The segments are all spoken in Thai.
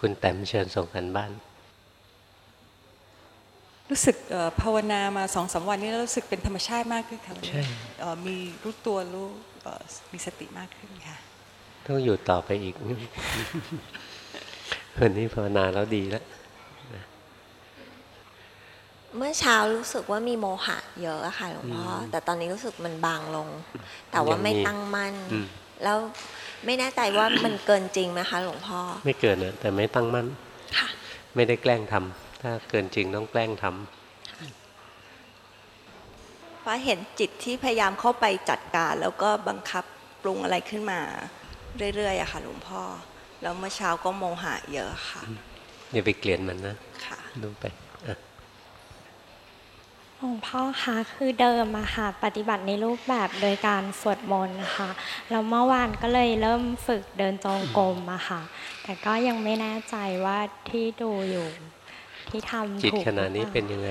คุณแต้มเชิญส่งกันบ้าน รู้สึกภาวนามาสองสาวันนี้แล้วรู้สึกเป็นธรรมชาติมากขึ้นค่ะใช่มีรู้ตัวรู้มีสติมากขึ้นค่ะต้องอยู่ต่อไปอีกวันนี้ภาวนาแล้วดีแล้วเมื่อเช้ารู้สึกว่ามีโมหะเยอะค่ะหลวงพ่อแต่ตอนนี้รู้สึกมันบางลง แต่ว่าไม่ตั้งมั่น แล้วไม่แน่ใจว่ามันเกินจริงไหมคะหลวงพ่อ ไม่เกินนะแต่ไม่ตั้งมั่นค่ะไม่ได้แกล้งทำถ้าเกินจริงต้องแกล้งทำเพราะเห็นจิตที่พยายามเข้าไปจัดการ แล้วก็บังคับปรุงอะไรขึ้นมา เรื่อยๆอะค่ะ หลวงพ่อ แล้วเมื่อเช้าก็โมหะเยอะค่ะอย่าไปเกลียดมันนะค่ะดูไป หลวงพ่อคะคือเดิมอะค่ะ ปฏิบัติในรูปแบบโดยการสวดมนต์ค่ะแล้วเมื่อวานก็เลยเริ่มฝึกเดินจงกรมอะค่ะ แต่ก็ยังไม่แน่ใจว่าที่ดูอยู่ที่ทำจิตขณะนี้เป็นยังไง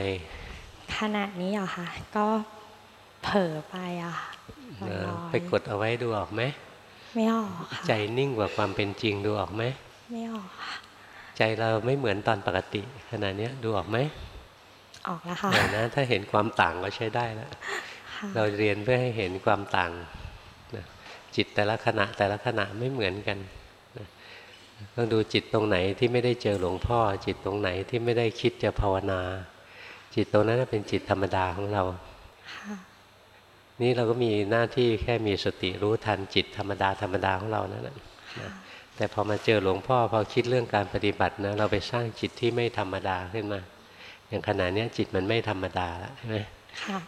ขณะนี้อะค่ะก็เผลอไปอะไปกดเอาไว้ดูออกไหมไม่ออกค่ะใจนิ่งกว่าความเป็นจริงดูออกไหมไม่ออกค่ะใจเราไม่เหมือนตอนปกติ ขณะนี้ดูออกไหม ออกแล้วค่ะนะถ้าเห็นความต่างก็ใช้ได้แล้วเราเรียนเพื่อให้เห็นความต่างจิตแต่ละขณะแต่ละขณะไม่เหมือนกันต้องดูจิตตรงไหนที่ไม่ได้เจอหลวงพ่อ จิตตรงไหนที่ไม่ได้คิดจะภาวนา จิตตรงนั้นเป็นจิตธรรมดาของเรานี่เราก็มีหน้าที่แค่มีสติรู้ทันจิตธรรมดาธรรมดาของเรานั่นแหละแต่พอมาเจอหลวงพ่อพอคิดเรื่องการปฏิบัตินะเราไปสร้างจิตที่ไม่ธรรมดาขึ้นมา อย่างขณะนี้จิตมันไม่ธรรมดาแล้วใช่ไหม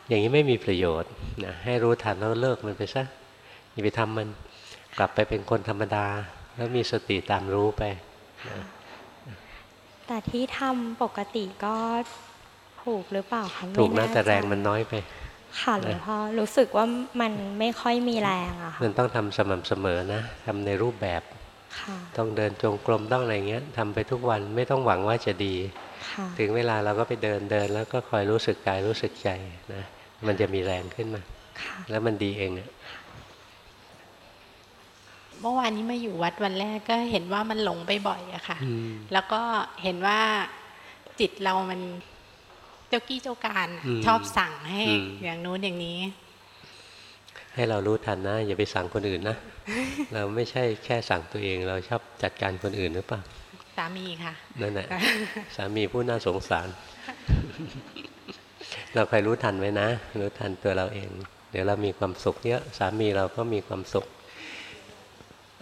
อย่างนี้ไม่มีประโยชน์นะให้รู้ทันแล้วเลิกมันไปซะอย่าไปทำมันกลับไปเป็นคนธรรมดา แล้วมีสติตามรู้ไปนะแต่ที่ทำปกติก็ถูกหรือเปล่าคะถูกนะแต่แรงมันน้อยไป ค่ะหลวงพ่อรู้สึกว่ามันไม่ค่อยมีแรงอะมันต้องทำสม่ำเสมอนะทำในรูปแบบต้องเดินจงกรมต้องอะไรเงี้ยทำไปทุกวันไม่ต้องหวังว่าจะดี ถึงเวลาเราก็ไปเดินเดิน แล้วก็คอยรู้สึกกายรู้สึกใจนะมันจะมีแรงขึ้นมาแล้วมันดีเองอะเมื่อวานนี้มาอยู่วัดวันแรกก็เห็นว่ามันหลงไปบ่อยอะค่ะ แล้วก็เห็นว่าจิตเรามันเจ้ากี้เจ้าการชอบสั่งให้อย่างนู้นอย่างนี้ ให้เรารู้ทันนะ อย่าไปสั่งคนอื่นนะ เราไม่ใช่แค่สั่งตัวเอง เราชอบจัดการคนอื่นหรือเปล่าสามีค่ะนั่นแหละสามีผู้น่าสงสาร เราใครรู้ทันไว้นะรู้ทันตัวเราเอง เดี๋ยวเรามีความสุขเยอะสามีเราก็มีความสุข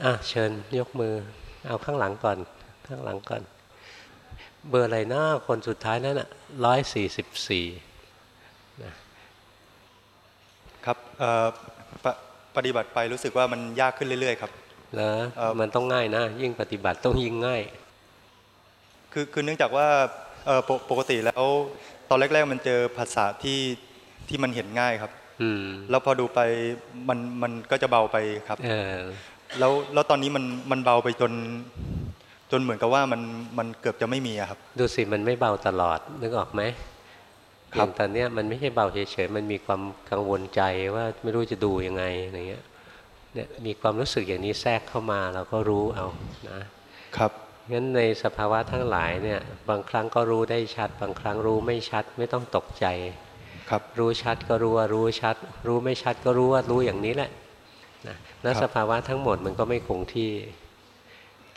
อะเชิญยกมือ เอาข้างหลังก่อน ข้างหลังก่อน เบอร์อะไรนะคนสุดท้ายนั่นอะร้อยสี่สิบสี่ครับปฏิบัติไปรู้สึกว่ามันยากขึ้นเรื่อยๆครับแล้วมันต้องง่ายนะ ยิ่งปฏิบัติต้องยิ่งง่าย คือคือเนื่องจากว่าปกติแล้วตอนแรก ๆ มันเจอภาษาที่ที่มันเห็นง่ายครับแล้วพอดูไปมันมันก็จะเบาไปครับแล้วแล้วตอนนี้มันมันเบาไปจน จนเหมือนกับว่ามันมันเกือบจะไม่มีครับ ดูสิมันไม่เบาตลอดนึกออกไหมครับตอนนี้มันไม่ใช่เบาเฉยๆมันมีความกังวลใจว่าไม่รู้จะดูยังไงอะไรเงี้ยเนี่ยมีความรู้สึกอย่างนี้แทรกเข้ามาเราก็รู้เอานะครับ งั้นในสภาวะทั้งหลายเนี่ยบางครั้งก็รู้ได้ชัด บางครั้งรู้ไม่ชัดไม่ต้องตกใจ ครับรู้ชัดก็รู้ว่ารู้ชัด รู้ไม่ชัดก็รู้ว่ารู้อย่างนี้แหละนะแล้วสภาวะทั้งหมดมันก็ไม่คงที่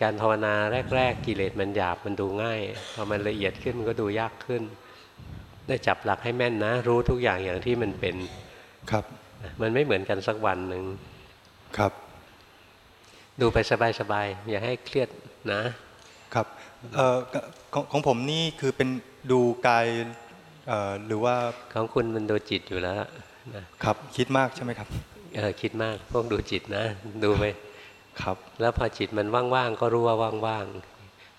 การภาวนาแรก ๆ กิเลสมันหยาบมันดูง่ายพอมันละเอียดขึ้นมันก็ดูยากขึ้น ได้จับหลักให้แม่นนะ รู้ทุกอย่างอย่างที่มันเป็นครับ มันไม่เหมือนกันสักวันหนึ่งครับ ดูไปสบายๆอย่าให้เครียดนะครับ ของของผมนี่คือเป็นดูกายหรือว่าของคุณมันดูจิตอยู่แล้วครับคิดมากใช่ไหมครับเออคิดมากพวกดูจิตนะดูไปครับ แล้วพอจิตมันว่างๆก็รู้ว่าว่างๆ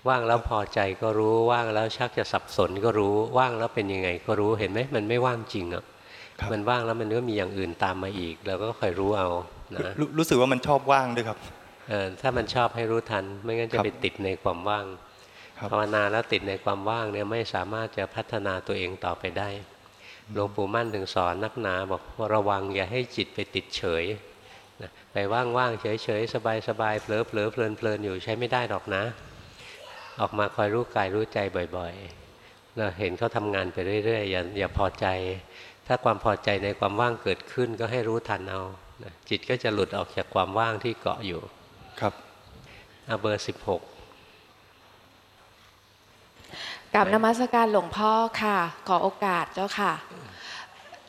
ว่างแล้วพอใจก็รู้ว่างแล้วชักจะสับสนก็รู้ว่างแล้วเป็นยังไง ก็รู้เห็นไหมมันไม่ว่างจริงอะมันว่างแล้วมันก็มีอย่างอื่นตามมาอีกเราก็ค่อยรู้เอานะรู้สึกว่ามันชอบว่างด้วยครับถ้ามันชอบให้รู้ทัน ไม่งั้นจะไปติดในความว่าง ภาวนาแล้วติดในความว่างเนี่ยไม่สามารถจะพัฒนาตัวเองต่อไปได้หลวงปู่มั่นถึงสอนนักหนาบอกระวังอย่าให้จิตไปติดเฉยไปว่างๆเฉยๆสบายๆเผลอๆเพลินๆอยู่ใช้ไม่ได้หรอกนะอออกมาคอยรู้กายรู้ใจบ่อยๆเราเห็นเขาทำงานไปเรื่อยๆอย่าอย่าพอใจ ถ้าความพอใจในความว่างเกิดขึ้นก็ให้รู้ทันเอานะจิตก็จะหลุดออกจากความว่างที่เกาะอยู่ครับเอาเบอร์สิบหก กับนมัสการหลวงพ่อค่ะ ขอโอกาสเจ้าค่ะ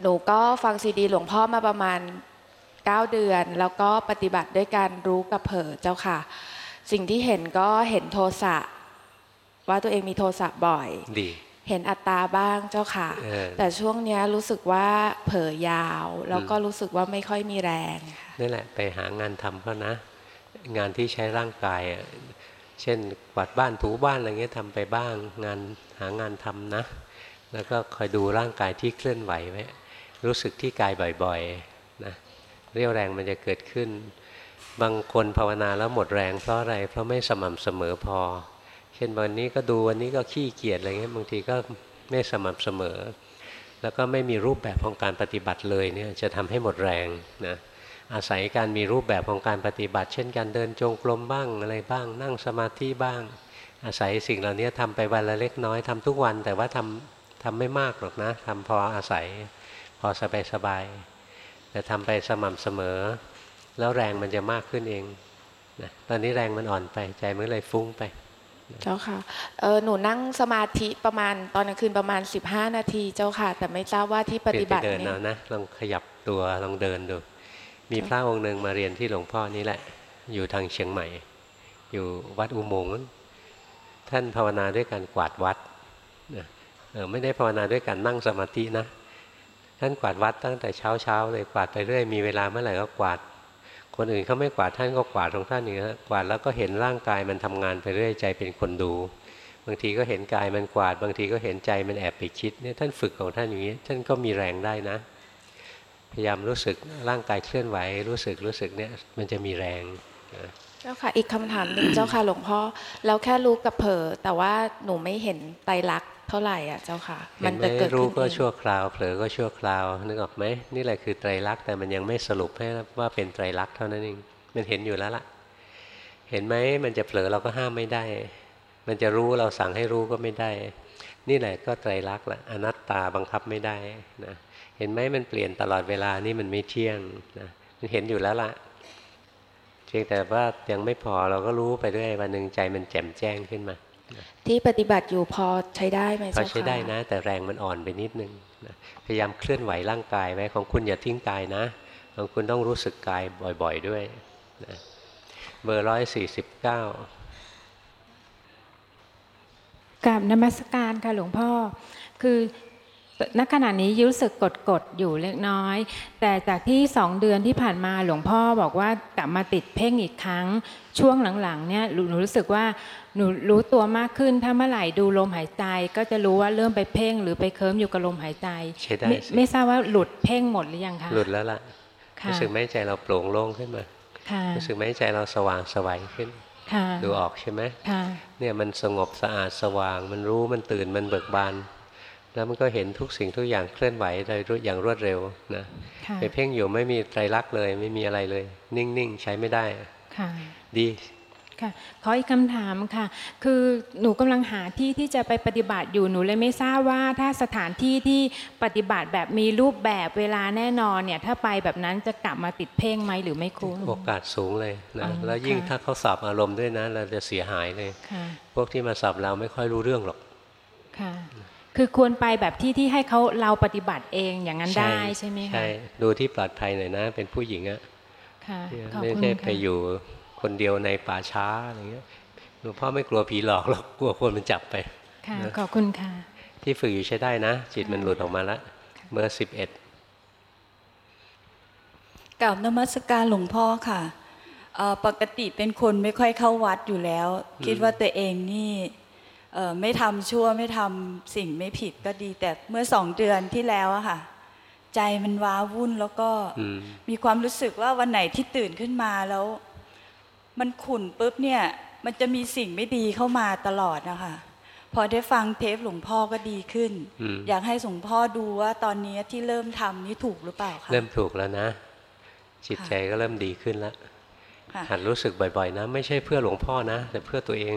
หนูก็ฟังซีดีหลวงพ่อมาประมาณ 9 เดือน แล้วก็ปฏิบัติด้วยการรู้กับเผลอเจ้าค่ะ สิ่งที่เห็นก็เห็นโทสะ ว่าตัวเองมีโทสะบ่อยดีเห็นอัตตาบ้างเจ้าค่ะเออแต่ช่วงเนี้ยรู้สึกว่าเผลอยาว แล้วก็รู้สึกว่าไม่ค่อยมีแรงค่ะนั่นแหละไปหางานทำเขานะ งานที่ใช้ร่างกายอะ เช่นกวาดบ้านถูบ้านอะไรเงี้ยทำไปบ้างงานหางานทำนะ แล้วก็คอยดูร่างกายที่เคลื่อนไหวไว้รู้สึกที่กายบ่อยๆนะเรี่ยวแรงมันจะเกิดขึ้น บางคนภาวนาแล้วหมดแรงเพราะอะไรเพราะไม่สม่ำเสมอพอ เช่นวันนี้ก็ดูวันนี้ก็ขี้เกียจอะไรเงี้ยบางทีก็ไม่สม่ำเสมอ แล้วก็ไม่มีรูปแบบของการปฏิบัติเลยเนี่ยจะทำให้หมดแรงนะ อาศัยการมีรูปแบบของการปฏิบัติ เช่นการเดินจงกรมบ้างอะไรบ้าง นั่งสมาธิบ้าง อาศัยสิ่งเหล่านี้ทำไปวันละเล็กน้อยทำทุกวัน แต่ว่าทำทำไม่มากหรอกนะทำพออาศัยพอสบายสบายๆแต่ทำไปสม่ำเสมอ แล้วแรงมันจะมากขึ้นเองนะตอนนี้แรงมันอ่อนไปใจมันเลยฟุ้งไปเจ้าค่ะเออหนูนั่งสมาธิประมาณตอนกลางคืนประมาณ 15 นาทีเจ้าค่ะ แต่ไม่ทราบว่าที่ปฏิบัติเปลี่ยนไปเดินเนี่เอายนะลองขยับตัวลองเดินดู มีพระองค์หนึ่งมาเรียนที่หลวงพ่อนี่แหละ อยู่ทางเชียงใหม่ อยู่วัดอุโมงค์นั้นท่านภาวนาด้วยการกวาดวัดนะเออไม่ได้ภาวนาด้วยการนั่งสมาธินะท่านกวาดวัดตั้งแต่เช้าเช้าๆเลยกวาดไปเรื่อยมีเวลาเมื่อไหร่ก็กวาด คนอื่นเขาไม่กวาดท่านก็กวาดของท่านอย่างนี้นะกวาดแล้วก็เห็นร่างกายมันทำงานไปเรื่อยใจเป็นคนดู บางทีก็เห็นกายมันกวาด บางทีก็เห็นใจมันแอบไปคิดเนี่ยท่านฝึกของท่านอย่างนี้ ท่านก็มีแรงได้นะ พยายามรู้สึกร่างกายเคลื่อนไหวรู้สึกรู้สึกเนี่ยมันจะมีแรงนะเจ้าค่ะอีกคำถามหนึ่งเจ้าค่ะหลวงพ่อแล้วแค่รู้กับเผลอแต่ว่าหนูไม่เห็นไตรลักษณ์เท่าไหร่อะเจ้าค่ะเห็นไหมจะเกิดรู้ขึ้นก็เองชั่วคราวเผลอก็ชั่วคราวนึกออกไหมนี่แหละคือไตรลักษณ์แต่มันยังไม่สรุปให้ว่าเป็นไตรลักษณ์เท่านั้นเองมันเห็นอยู่แล้วล่ะ เห็นไหมมันจะเผลอเราก็ห้ามไม่ได้ มันจะรู้เราสั่งให้รู้ก็ไม่ได้ นี่แหละก็ไตรลักษณ์ละอนัตตาบังคับไม่ได้นะ เห็นไหมมันเปลี่ยนตลอดเวลานี่มันไม่เที่ยงนะมันเห็นอยู่แล้วล่ะเพียงแต่ว่ายังไม่พอเราก็รู้ไปเรื่อยวันหนึ่งใจมันแจ่มแจ้งขึ้นมา ที่ปฏิบัติอยู่พอใช้ได้ไหมพอเจ้าค่ะใช้ได้นะ แต่แรงมันอ่อนไปนิดนึงนะพยายามเคลื่อนไหวร่างกายไว้ของคุณอย่าทิ้งกายนะของคุณต้องรู้สึกกายบ่อยๆด้วยนะเบอร์ร้อยสี่สิบเก้ากราบนมัสการค่ะหลวงพ่อ คือ ณขณะนี้รู้สึกกดกดๆอยู่เล็กน้อย แต่จากที่สองเดือนที่ผ่านมาหลวงพ่อบอกว่ากลับมาติดเพ่งอีกครั้ง ช่วงหลังๆเนี่ยหนูหนูรู้สึกว่าหนูรู้ตัวมากขึ้นถ้าเมื่อไหร่ดูลมหายใจ ก็จะรู้ว่าเริ่มไปเพ่งหรือไปเคลิ้มอยู่กับลมหายใจใช้ได้ไม่สิไม่ทราบว่าหลุดเพ่งหมดหรือยังคะหลุดแล้วล่ะค่ะรู้สึกไหมใจเราโปร่งโล่งขึ้นมาค่ะรู้สึกไหมใจเราสว่างไสวขึ้นค่ะดูออกใช่ไหมค่ะเนี่ยมันสงบสะอาดสว่าง มันรู้มันตื่นมันเบิกบาน แล้วมันก็เห็นทุกสิ่งทุกอย่างเคลื่อนไหวโดยรู้อย่างรวดเร็วนะค่ะไปเพ่งอยู่ไม่มีไตรลักษณ์เลย ไม่มีอะไรเลย นิ่งๆ ใช้ไม่ได้ค่ะดีค่ะขออีกคำถามค่ะ คือหนูกำลังหาที่ที่จะไปปฏิบัติอยู่หนูเลยไม่ทราบว่าถ้าสถานที่ที่ปฏิบัติแบบมีรูปแบบเวลาแน่นอนเนี่ยถ้าไปแบบนั้นจะกลับมาติดเพ่งไหมหรือไม่คุ้มโอกาสสูงเลยนะอ๋อแล้วยิ่งค่ะถ้าเขาสอบอารมณ์ด้วยนะเราจะเสียหายเลยค่ะพวกที่มาสอบเราไม่ค่อยรู้เรื่องหรอก ค่ะคือควรไปแบบที่ที่ให้เขาเราปฏิบัติเองอย่างนั้นได้ใช่ไหมคะใช่ดูที่ปลอดภัยหน่อยนะ เป็นผู้หญิงอะค่ะเนี่ยขอบไม่คุณใช่ไปค่ะอยู่คนเดียวในป่าช้าอะไรเงี้ยหลวงพ่อไม่กลัวผีหลอกหรอกกลัวคนมันจับไปค่ะนะขอบคุณค่ะ ที่ฝึกอยู่ใช้ได้นะ จิตมันหลุดออกมาแล้วเบอร์สิบเอ็ดกับนมัสการหลวงพ่อค่ะเอ่อปกติเป็นคนไม่ค่อยเข้าวัดอยู่แล้ว คิดว่าตัวเองนี่เอ่อ ไม่ทำชั่วไม่ทำสิ่งไม่ผิดก็ดี แต่เมื่อสองเดือนที่แล้วอะค่ะ ใจมันว้าวุ่นแล้วก็อืมมีความรู้สึกว่าวันไหนที่ตื่นขึ้นมาแล้ว มันขุ่นปุ๊บเนี่ย มันจะมีสิ่งไม่ดีเข้ามาตลอดนะคะพอได้ฟังเทปหลวงพ่อก็ดีขึ้นอืมอยากให้หลวงพ่อดูว่าตอนนี้ที่เริ่มทำนี่ถูกหรือเปล่าคะเริ่มถูกแล้วนะ จิตใจก็เริ่มดีขึ้นแล้วค่ะหัดรู้สึกบ่อยๆนะ ไม่ใช่เพื่อหลวงพ่อนะ แต่เพื่อตัวเอง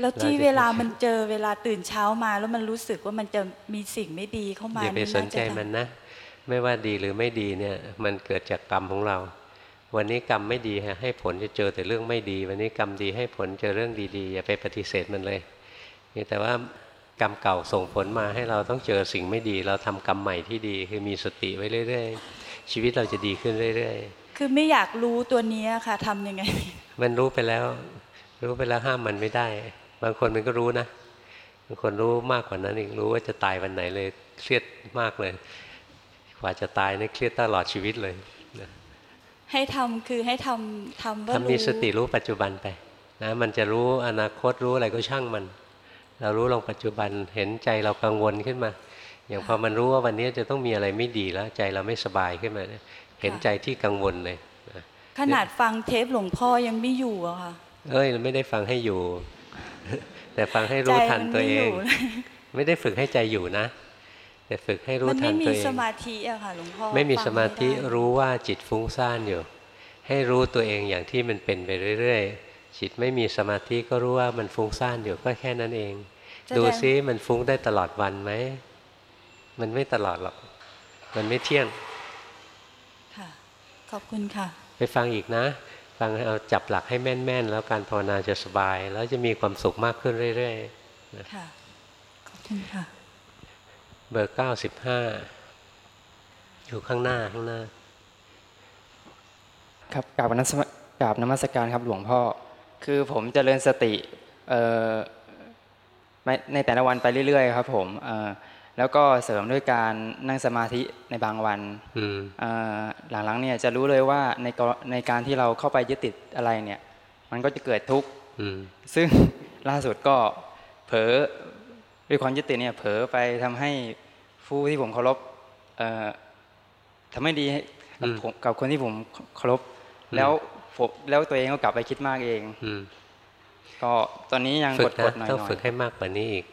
แล้วที่รจะเวลามันเจอเวลาตื่นเช้ามา แล้วมันรู้สึกว่ามันจะมีสิ่งไม่ดีเข้ามาอย่าไปนี่สนน่าใจจะมันนะ ไม่ว่าดีหรือไม่ดีเนี่ย มันเกิดจากกรรมของเรา วันนี้กรรมไม่ดีฮะให้ผลจะเจอแต่เรื่องไม่ดี วันนี้กรรมดีให้ผลเจอเรื่องดีๆ อย่าไปปฏิเสธมันเลยนี่แต่ว่ากรรมเก่าส่งผลมาให้เราต้องเจอสิ่งไม่ดี เราทำกรรมใหม่ที่ดีคือมีสติไว้เรื่อยๆ ชีวิตเราจะดีขึ้นเรื่อยคือไม่อยากรู้ตัวเนี้ยค่ะทำยังไงๆมันรู้ไปแล้ว รู้ไปแล้วห้ามมันไม่ได้ บางคนมันก็รู้นะบางคนรู้มากกว่านั้นอีกรู้ว่าจะตายวันไหนเลยเครียดมากเลยกว่าจะตายนี่เครียดตลอดชีวิตเลยนะให้ทำคือให้ทำทำว่าถ้ามีรู้สติรู้ปัจจุบันไปนะมันจะรู้อนาคตรู้อะไรก็ช่างมัน เรารู้ลงปัจจุบันเห็นใจเรากังวลขึ้นมา อย่างพอมันรู้ว่าวันนี้จะต้องมีอะไรไม่ดีแล้วใจเราไม่สบายขึ้นมาเนี่ยเห็นใจที่กังวลเลยนะขนาดฟังเทปหลวงพ่อยังไม่อยู่อะค่ะเอ้ยไม่ได้ฟังให้อยู่ แต่ฟังให้รู้ทันตัวเองใจมันไม่อยู่ไม่ได้ฝึกให้ใจอยู่นะ แต่ฝึกให้รู้มันทัไม่นมีตัวเอสงมาธิอะค่ะหลวงพ่อไม่มีฟังสมาธิไได้รู้ว่าจิตฟุ้งซ่านอยู่ ให้รู้ตัวเองอย่างที่มันเป็นไปเรื่อยๆจิตไม่มีสมาธิก็รู้ว่ามันฟุ้งซ่านอยู่ก็แค่นั้นเอง ดูซิมันฟุ้งได้ตลอดวันไหมมันไม่ตลอดหรอก มันไม่เที่ยง ค่ะ ขอบคุณค่ะ ไปฟังอีกนะ ฟังเอาจับหลักให้แม่นๆ แล้วการภาวนาจะสบาย แล้วจะมีความสุขมากขึ้นเรื่อยค่ะขอบคุณค่ะๆเบอร์เก้าสิบห้าอยู่ข้างหน้าข้างหน้า ครับกราบนมัสกราบนมัสการครับหลวงพ่อ คือผมจเจริญสติเอ่อไม่ในแต่ละวันไปเรื่อยๆ ครับ ผมเอ่อ แล้วก็เสริมด้วยการนั่งสมาธิในบางวันอืมเอ่อหลังๆเนี่ยจะรู้เลยว่าในกรในการที่เราเข้าไปยึดติดอะไรเนี่ย มันก็จะเกิดทุกข์อืมซึ่งล่าสุดก็เผลอด้วยความยึดติดเนี่ยเผลอไปทำให้ผู้ที่ผมเคารพเอ่อทำไม่ดีให้กับอืมผมกับคนที่ผมเคารพอืมแล้วผมแล้วตัวเองก็กลับไปคิดมากเองอืมก็ตอนนี้ยังฝึกกดนะๆหน่อยต้องๆฝึกให้มากกว่านี้อีก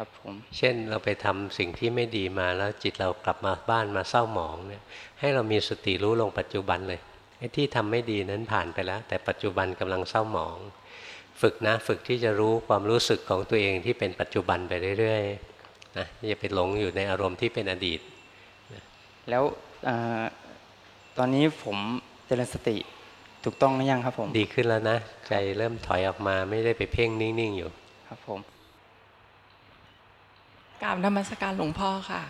ครับผมเช่นเราไปทำสิ่งที่ไม่ดีมาแล้วจิตเรากลับมาบ้านมาเศร้าหมองเนี่ยให้เรามีสติรู้ลงปัจจุบันเลยไอ้ที่ทำไม่ดีนั้นผ่านไปแล้ว แต่ปัจจุบันกำลังเศร้าหมอง ฝึกนะฝึกที่จะรู้ความรู้สึกของตัวเองที่เป็นปัจจุบันไปเรื่อยๆนะอย่าไปหลงอยู่ในอารมณ์ที่เป็นอดีต แล้วเอ่อตอนนี้ผมเจริญสติถูกต้องหรือยังครับผม ดีขึ้นแล้วนะ ใจเริ่มถอยออกมาไม่ได้ไปเพ่งนิ่งๆอยู่ ครับผม กราบนมัสการหลวงพ่อค่ะ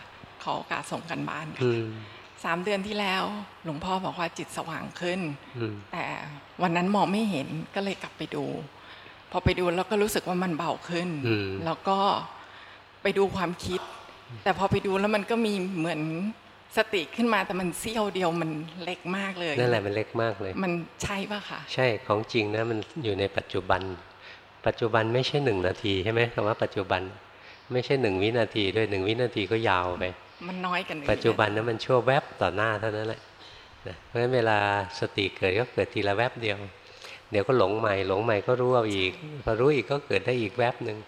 ขอโอกาสส่งกันบ้านอืค่ะมสามเดือนที่แล้ว หลวงพ่อบอกว่าจิตสว่างขึ้นอืมแต่วันนั้นมองไม่เห็นก็เลยกลับไปดู พอไปดูแล้วก็รู้สึกว่ามันเบาขึ้นอืมแล้วก็ไปดูความคิด แต่พอไปดูแล้วมันก็มีเหมือนสติขึ้นมาแต่มันเสี้ยวเดียวมันเล็กมากเลย นั่นแหละมันเล็กมากเลย มันใช่ปะคะใช่ของจริงนะมันอยู่ในปัจจุบัน ปัจจุบันไม่ใช่หนึ่งนาทีใช่ไหมคำว่าปัจจุบัน ไม่ใช่หนึ่งวินาทีด้วยหนึ่งวินาทีก็ยาวไป มันน้อยกันเลยปัจจุบันนั้นมันชั่วแวบต่อหน้าเท่านั้นแหละนะเพราะฉะนั้นเวลาสติเกิดก็เกิดทีละแวบเดียว เดี๋ยวก็หลงใหม่หลงใหม่ก็รู้เอาอีกพอรู้อีกก็เกิดได้อีกแวบหนึ่ง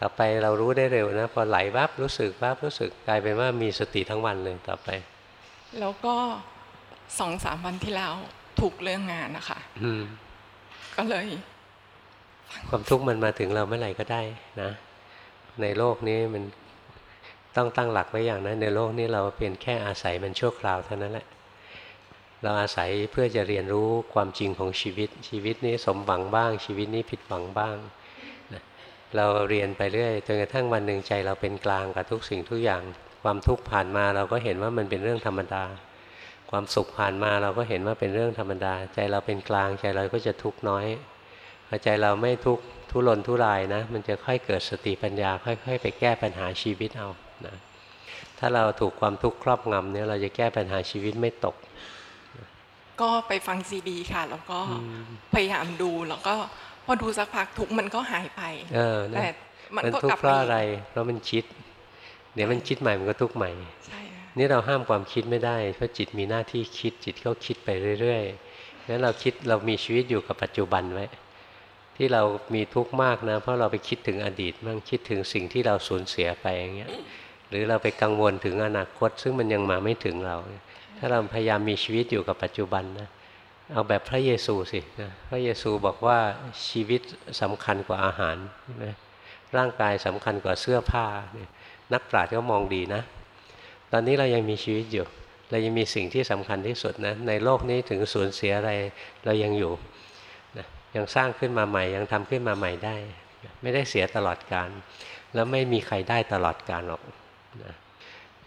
ต่อไปเรารู้ได้เร็วนะพอไหลแวบรู้สึกแวบรู้สึกกลายเป็นว่ามีสติทั้งวันเลยต่อไป แล้วก็สองสามวันที่แล้วถูกเรื่องงานนะคะอืมก็เลย ความทุกข์มันมาถึงเราเมื่อไหร่ก็ได้นะ ในโลกนี้มันต้องตั้งหลักไว้อย่างนะในโลกนี้เราเป็นแค่อาศัยมันชั่วคราวเท่านั้นแหละเราอาศัยเพื่อจะเรียนรู้ความจริงของชีวิต ชีวิตนี้สมหวังบ้าง ชีวิตนี้ผิดหวังบ้างเราเรียนไปเรื่อยจนกระทั่งวันหนึ่งใจเราเป็นกลางกับทุกสิ่งทุกอย่าง ความทุกข์ผ่านมาเราก็เห็นว่ามันเป็นเรื่องธรรมดา ความสุขผ่านมาเราก็เห็นว่าเป็นเรื่องธรรมดา ใจเราเป็นกลางใจเราก็จะทุกข์น้อย พอใจเราไม่ทุกข์ทุรนทุรายนะ มันจะค่อยเกิดสติปัญญา ค่อยๆ ไปแก้ปัญหาชีวิตเอานะถ้าเราถูกความทุกข์ครอบงำเนี่ยเราจะแก้ปัญหาชีวิตไม่ตก ก็ไปฟังซีดีค่ะ แล้วก็พยายามดูแล้วก็พอดูสักพักทุกข์มันก็หายไปเออนะแต่มันมันก็ทุกกลับข์เพราะมาอะไร เพราะมันคิด เดี๋ยวมันคิดใหม่มันก็ทุกข์ใหม่ใช่ค่ะนี่เราห้ามความคิดไม่ได้เพราะจิตมีหน้าที่คิดจิตก็คิดไปเรื่อยๆงั้นเราคิดเรามีชีวิตอยู่กับปัจจุบันไว้ ที่เรามีทุกข์มากนะ เพราะเราไปคิดถึงอดีตบ้างคิดถึงสิ่งที่เราสูญเสียไปอย่างเงี้ยหรือเราไปกังวลถึงอนาคต ซึ่งมันยังมาไม่ถึงเรา ถ้าเราพยายามมีชีวิตอยู่กับปัจจุบันนะเอาแบบพระเยซูสินะพระเยซูบอกว่าชีวิตสำคัญกว่าอาหารใช่ไหมร่างกายสำคัญกว่าเสื้อผ้า นักปราชญ์ก็มองดีนะ ตอนนี้เรายังมีชีวิตอยู่ เรายังมีสิ่งที่สำคัญที่สุดนะในโลกนี้ถึงสูญเสียอะไรเรายังอยู่ ยังสร้างขึ้นมาใหม่ ยังทำขึ้นมาใหม่ได้ ไม่ได้เสียตลอดการ แล้วไม่มีใครได้ตลอดการหรอกนะ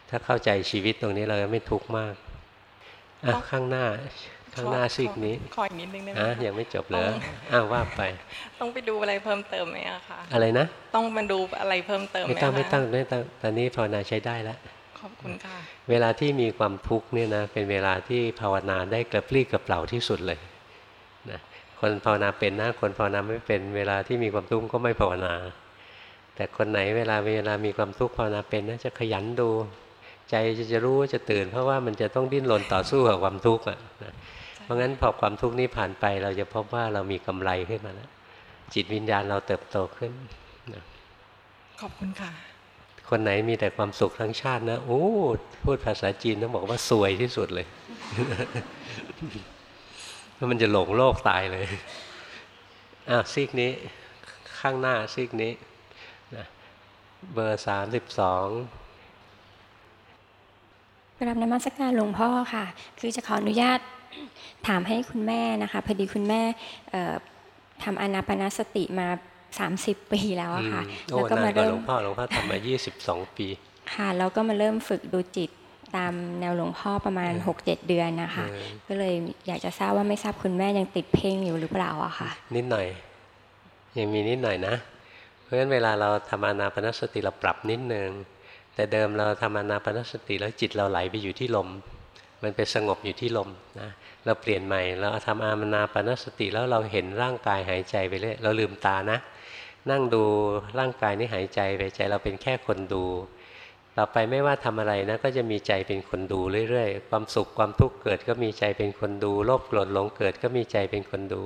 ถ้าเข้าใจชีวิตตรงนี้เราจะไม่ทุกข์มากอะข้างหน้าข้างหน้าซีกนี้ขออีกนิดนึงได้ไหมอะคะยังไม่จบเลยอ้าวว่าไป ต้องไปดูอะไรเพิ่มเติมไหมอะคะอะไรนะ ต้องมาดูอะไรเพิ่มเติมไหมไม่ตั้งอะคะไม่ตั้งไม่ตั้งตอนนี้ภาวนาใช้ได้แล้วขอบคุณค่ะ เวลาที่มีความทุกข์เนี่ยนะเป็นเวลาที่ภาวนาได้กระปรี้กระเปล่าที่สุดเลยนะ คนภาวนาเป็นนะ คนภาวนาไม่เป็นเวลาที่มีความทุกข์ก็ไม่ภาวนา แต่คนไหนเวลาเวลามีความทุกข์ภาวนาเป็นนะจะขยันดู ใจจะจะรู้ว่าจะตื่น เพราะว่ามันจะต้องดิ้นรนต่อสู้กับความทุกข์อะนะเพราะงั้นพอความทุกข์นี้ผ่านไป เราจะพบว่าเรามีกำไรขึ้นมาแล้วจิตวิญญาณเราเติบโตขึ้นนะขอบคุณค่ะ คนไหนมีแต่ความสุขทั้งชาตินะโอ้พูดภาษาจีนต้องบอกว่าสวยที่สุดเลย แล้วมันจะหลงโลกตายเลยอ้าวซีกนี้ข้างหน้าซีกนี้นะเบอร์สามสิบสองกราบนมัสการหลวงพ่อค่ะ คือจะขออนุญาตถามให้คุณแม่นะคะพอดีคุณแม่เอ่อทำอานาปานสติมา 30 ปีแล้วอะค่ะโอ้แล้วก็นานมากว่าเริ่หลมวงพ่อหลวงพ่อทำมา 22 ปี ค่ะแล้วก็มาเริ่มฝึกดูจิต ตามแนวหลวงพ่อประมาณ 6-7 เดือนนะคะเออก็เลยอยากจะทราบว่าไม่ทราบคุณแม่ยังติดเพ่งอยู่หรือเปล่าอะค่ะ นิดหน่อย ยังมีนิดหน่อยนะ เพราะฉะนั้นเวลาเราทำอานาปานสติเราปรับนิดนึงแต่เดิมเราทำอานาปานสติแล้วจิตเราไหลไปอยู่ที่ลม มันไปสงบอยู่ที่ลมนะเราเปลี่ยนใหม่เราทำอานาปานสติแล้วเราเห็นร่างกายหายใจไปเรื่อยเราลืมตานะ นั่งดูร่างกายนี่หายใจไปใจเราเป็นแค่คนดู ต่อไปไม่ว่าทำอะไรนะก็จะมีใจเป็นคนดูเรื่อยๆ ความสุขความทุกข์เกิดก็มีใจเป็นคนดู โลภโกรธหลงเกิดก็มีใจเป็นคนดู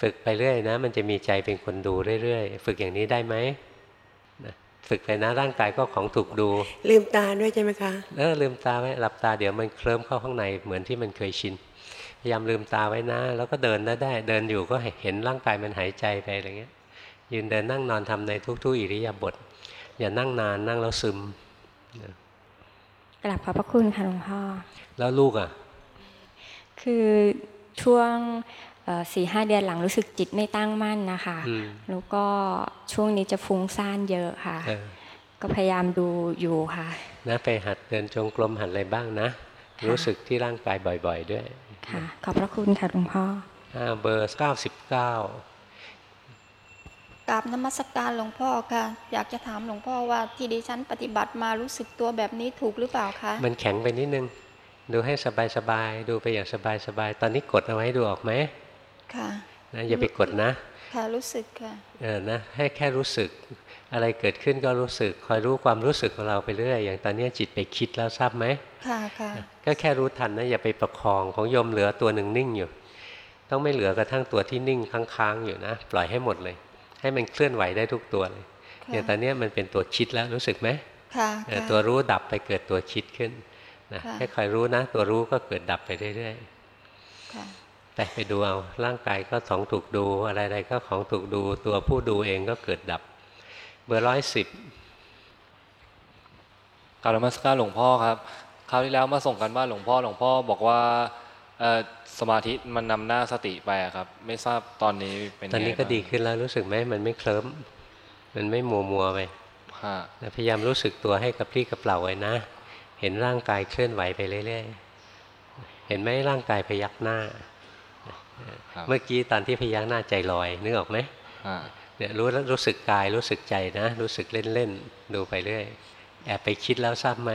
ฝึกไปเรื่อยนะ มันจะมีใจเป็นคนดูเรื่อยๆ ฝึกอย่างนี้ได้ไหมนะฝึกไปนะร่างกายก็ของถูกดู ลืมตาด้วยใช่ไหมคะเออลืมตาไว้หลับตาเดี๋ยวมันเคลิ้มเข้าข้างในเหมือนที่มันเคยชินพยายามลืมตาไว้นะ แล้วก็เดินได้ได้เดินอยู่ก็เห็นร่างกายมันหายใจไปอะไรเงี้ยยืนเดินนั่งนอนทำในทุกๆอิริยาบถอย่านั่งนานนั่งแล้วซึม กราบขอบพระคุณค่ะหลวงพ่อ แล้วลูกอะ คือช่วงสี่ห้าเดือนหลังรู้สึกจิตไม่ตั้งมั่นนะคะอืมแล้วก็ช่วงนี้จะฟุ้งซ่านเยอะค่ะเออก็พยายามดูอยู่ค่ะ นะไปหัดเดินจงกรมหัดอะไรบ้างนะ รู้สึกที่ร่างกายบ่อย ๆ ด้วย ค่ะ ขอบพระคุณค่ะหลวงพ่ออ่าเบอร์เก้าสิบเก้า กราบนมัสการหลวงพ่อค่ะ อยากจะถามหลวงพ่อว่าที่ดิฉันปฏิบัติมารู้สึกตัวแบบนี้ถูกหรือเปล่าคะ มันแข็งไปนิดนึง ดูให้สบายๆ ดูไปอย่างสบายๆ ตอนนี้กดเอาไว้ดูออกไหมค่ะนะอย่าไปกดนะ ค่ะรู้สึกค่ะ เออนะให้แค่รู้สึก อะไรเกิดขึ้นก็รู้สึก คอยรู้ความรู้สึกของเราไปเรื่อย อย่างตอนนี้จิตไปคิดแล้วทราบไหมค่ะค่ะ ก็แค่รู้ทันนะอย่าไปประคองของโยมเหลือตัวหนึ่งนิ่งอยู่ ต้องไม่เหลือกระทั่งตัวที่นิ่งค้างๆอยู่นะ ปล่อยให้หมดเลย ให้มันเคลื่อนไหวได้ทุกตัวเลยค่ะอย่างตอนนี้มันเป็นตัวคิดแล้วรู้สึกไหมค่ะเออค่ะตัวรู้ดับไปเกิดตัวคิดขึ้นนะค่ะแค่คอยรู้นะ ตัวรู้ก็เกิดดับไปเรื่อยค่ะๆไปไปดูเอาร่างกายก็ของถูกดูอะไรๆก็ของถูกดู ตัวผู้ดูเองก็เกิดดับ เบอร์ร้อยสิบกรารนมัสการหลวงพ่อครับคราวที่แล้วมาส่งกันบ้านหลวงพ่อหลวงพ่อบอกว่าเอ่อ สมาธิมันนำหน้าสติไปอะครับ ไม่ทราบตอนนี้เป็นตอนนี้ไงก็บ้างดีขึ้นแล้วรู้สึกไหมมันไม่เคลิ้มมันไม่มัวมัวๆไปฮะนะพยายามรู้สึกตัวให้กระพรี้กระเปล่าไว้นะ เห็นร่างกายเคลื่อนไหวไปเรื่อยๆ เห็นไหมร่างกายพยักหน้าครับเมื่อกี้ตอนที่พยักหน้าใจลอยนึกออกไหมฮะเนี่ยรู้แล้วรู้สึกกายรู้สึกใจนะ รู้สึกเล่นๆดูไปเรื่อย แอบไปคิดแล้วทราบไหม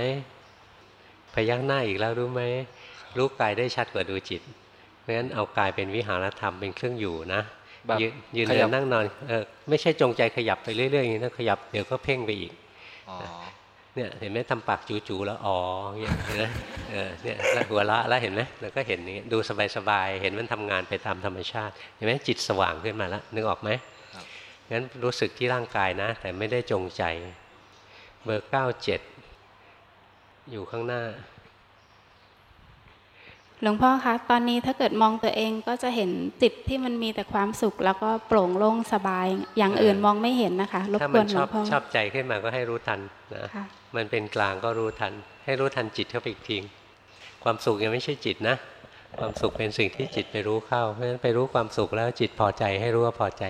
พยักหน้าอีกแล้วรู้ไหม รู้กายได้ชัดกว่าดูจิต เพราะฉะนั้นเอากายเป็นวิหารธรรมเป็นเครื่องอยู่นะแบบยืนยืนขเดิยับนนั่งนอนเออไม่ใช่จงใจขยับไปเรื่อยๆอย่างนี้นะขยับเดี๋ยวก็เพ่งไปอีกอ๋อเนี่ยเห็นไหมทำปากจูๆแล้วอ๋อเงี้ยเห็นไหมเออเนี่ยแล้วหัวละแล้วเห็นไหมแล้วก็เห็นอย่างนี้ดูสบายๆเห็นมันทำงานไปตามธรรมชาติเห็นไหมจิตสว่างขึ้นมาแล้วนึกออกไหมงั้นรู้สึกที่ร่างกายนะ แต่ไม่ได้จงใจ เบอร์เก้าเจ็ดอยู่ข้างหน้า หลวงพ่อคะตอนนี้ถ้าเกิดมองตัวเองก็จะเห็นจิตที่มันมีแต่ความสุข แล้วก็โปร่งโล่งสบาย อย่างอื่นมองไม่เห็นนะคะรบถ้ากมัวนนหชลวอบงพ่อชอบใจขึ้นมาก็ให้รู้ทันนะค่ะมันเป็นกลางก็รู้ทัน ให้รู้ทันจิตเข้าไปอีกทีความสุขยังไม่ใช่จิตนะ ความสุขเป็นสิ่งที่จิตไปรู้เข้าเพราะฉะนั้นไปรู้ความสุขแล้วจิตพอใจให้รู้ว่าพอใจ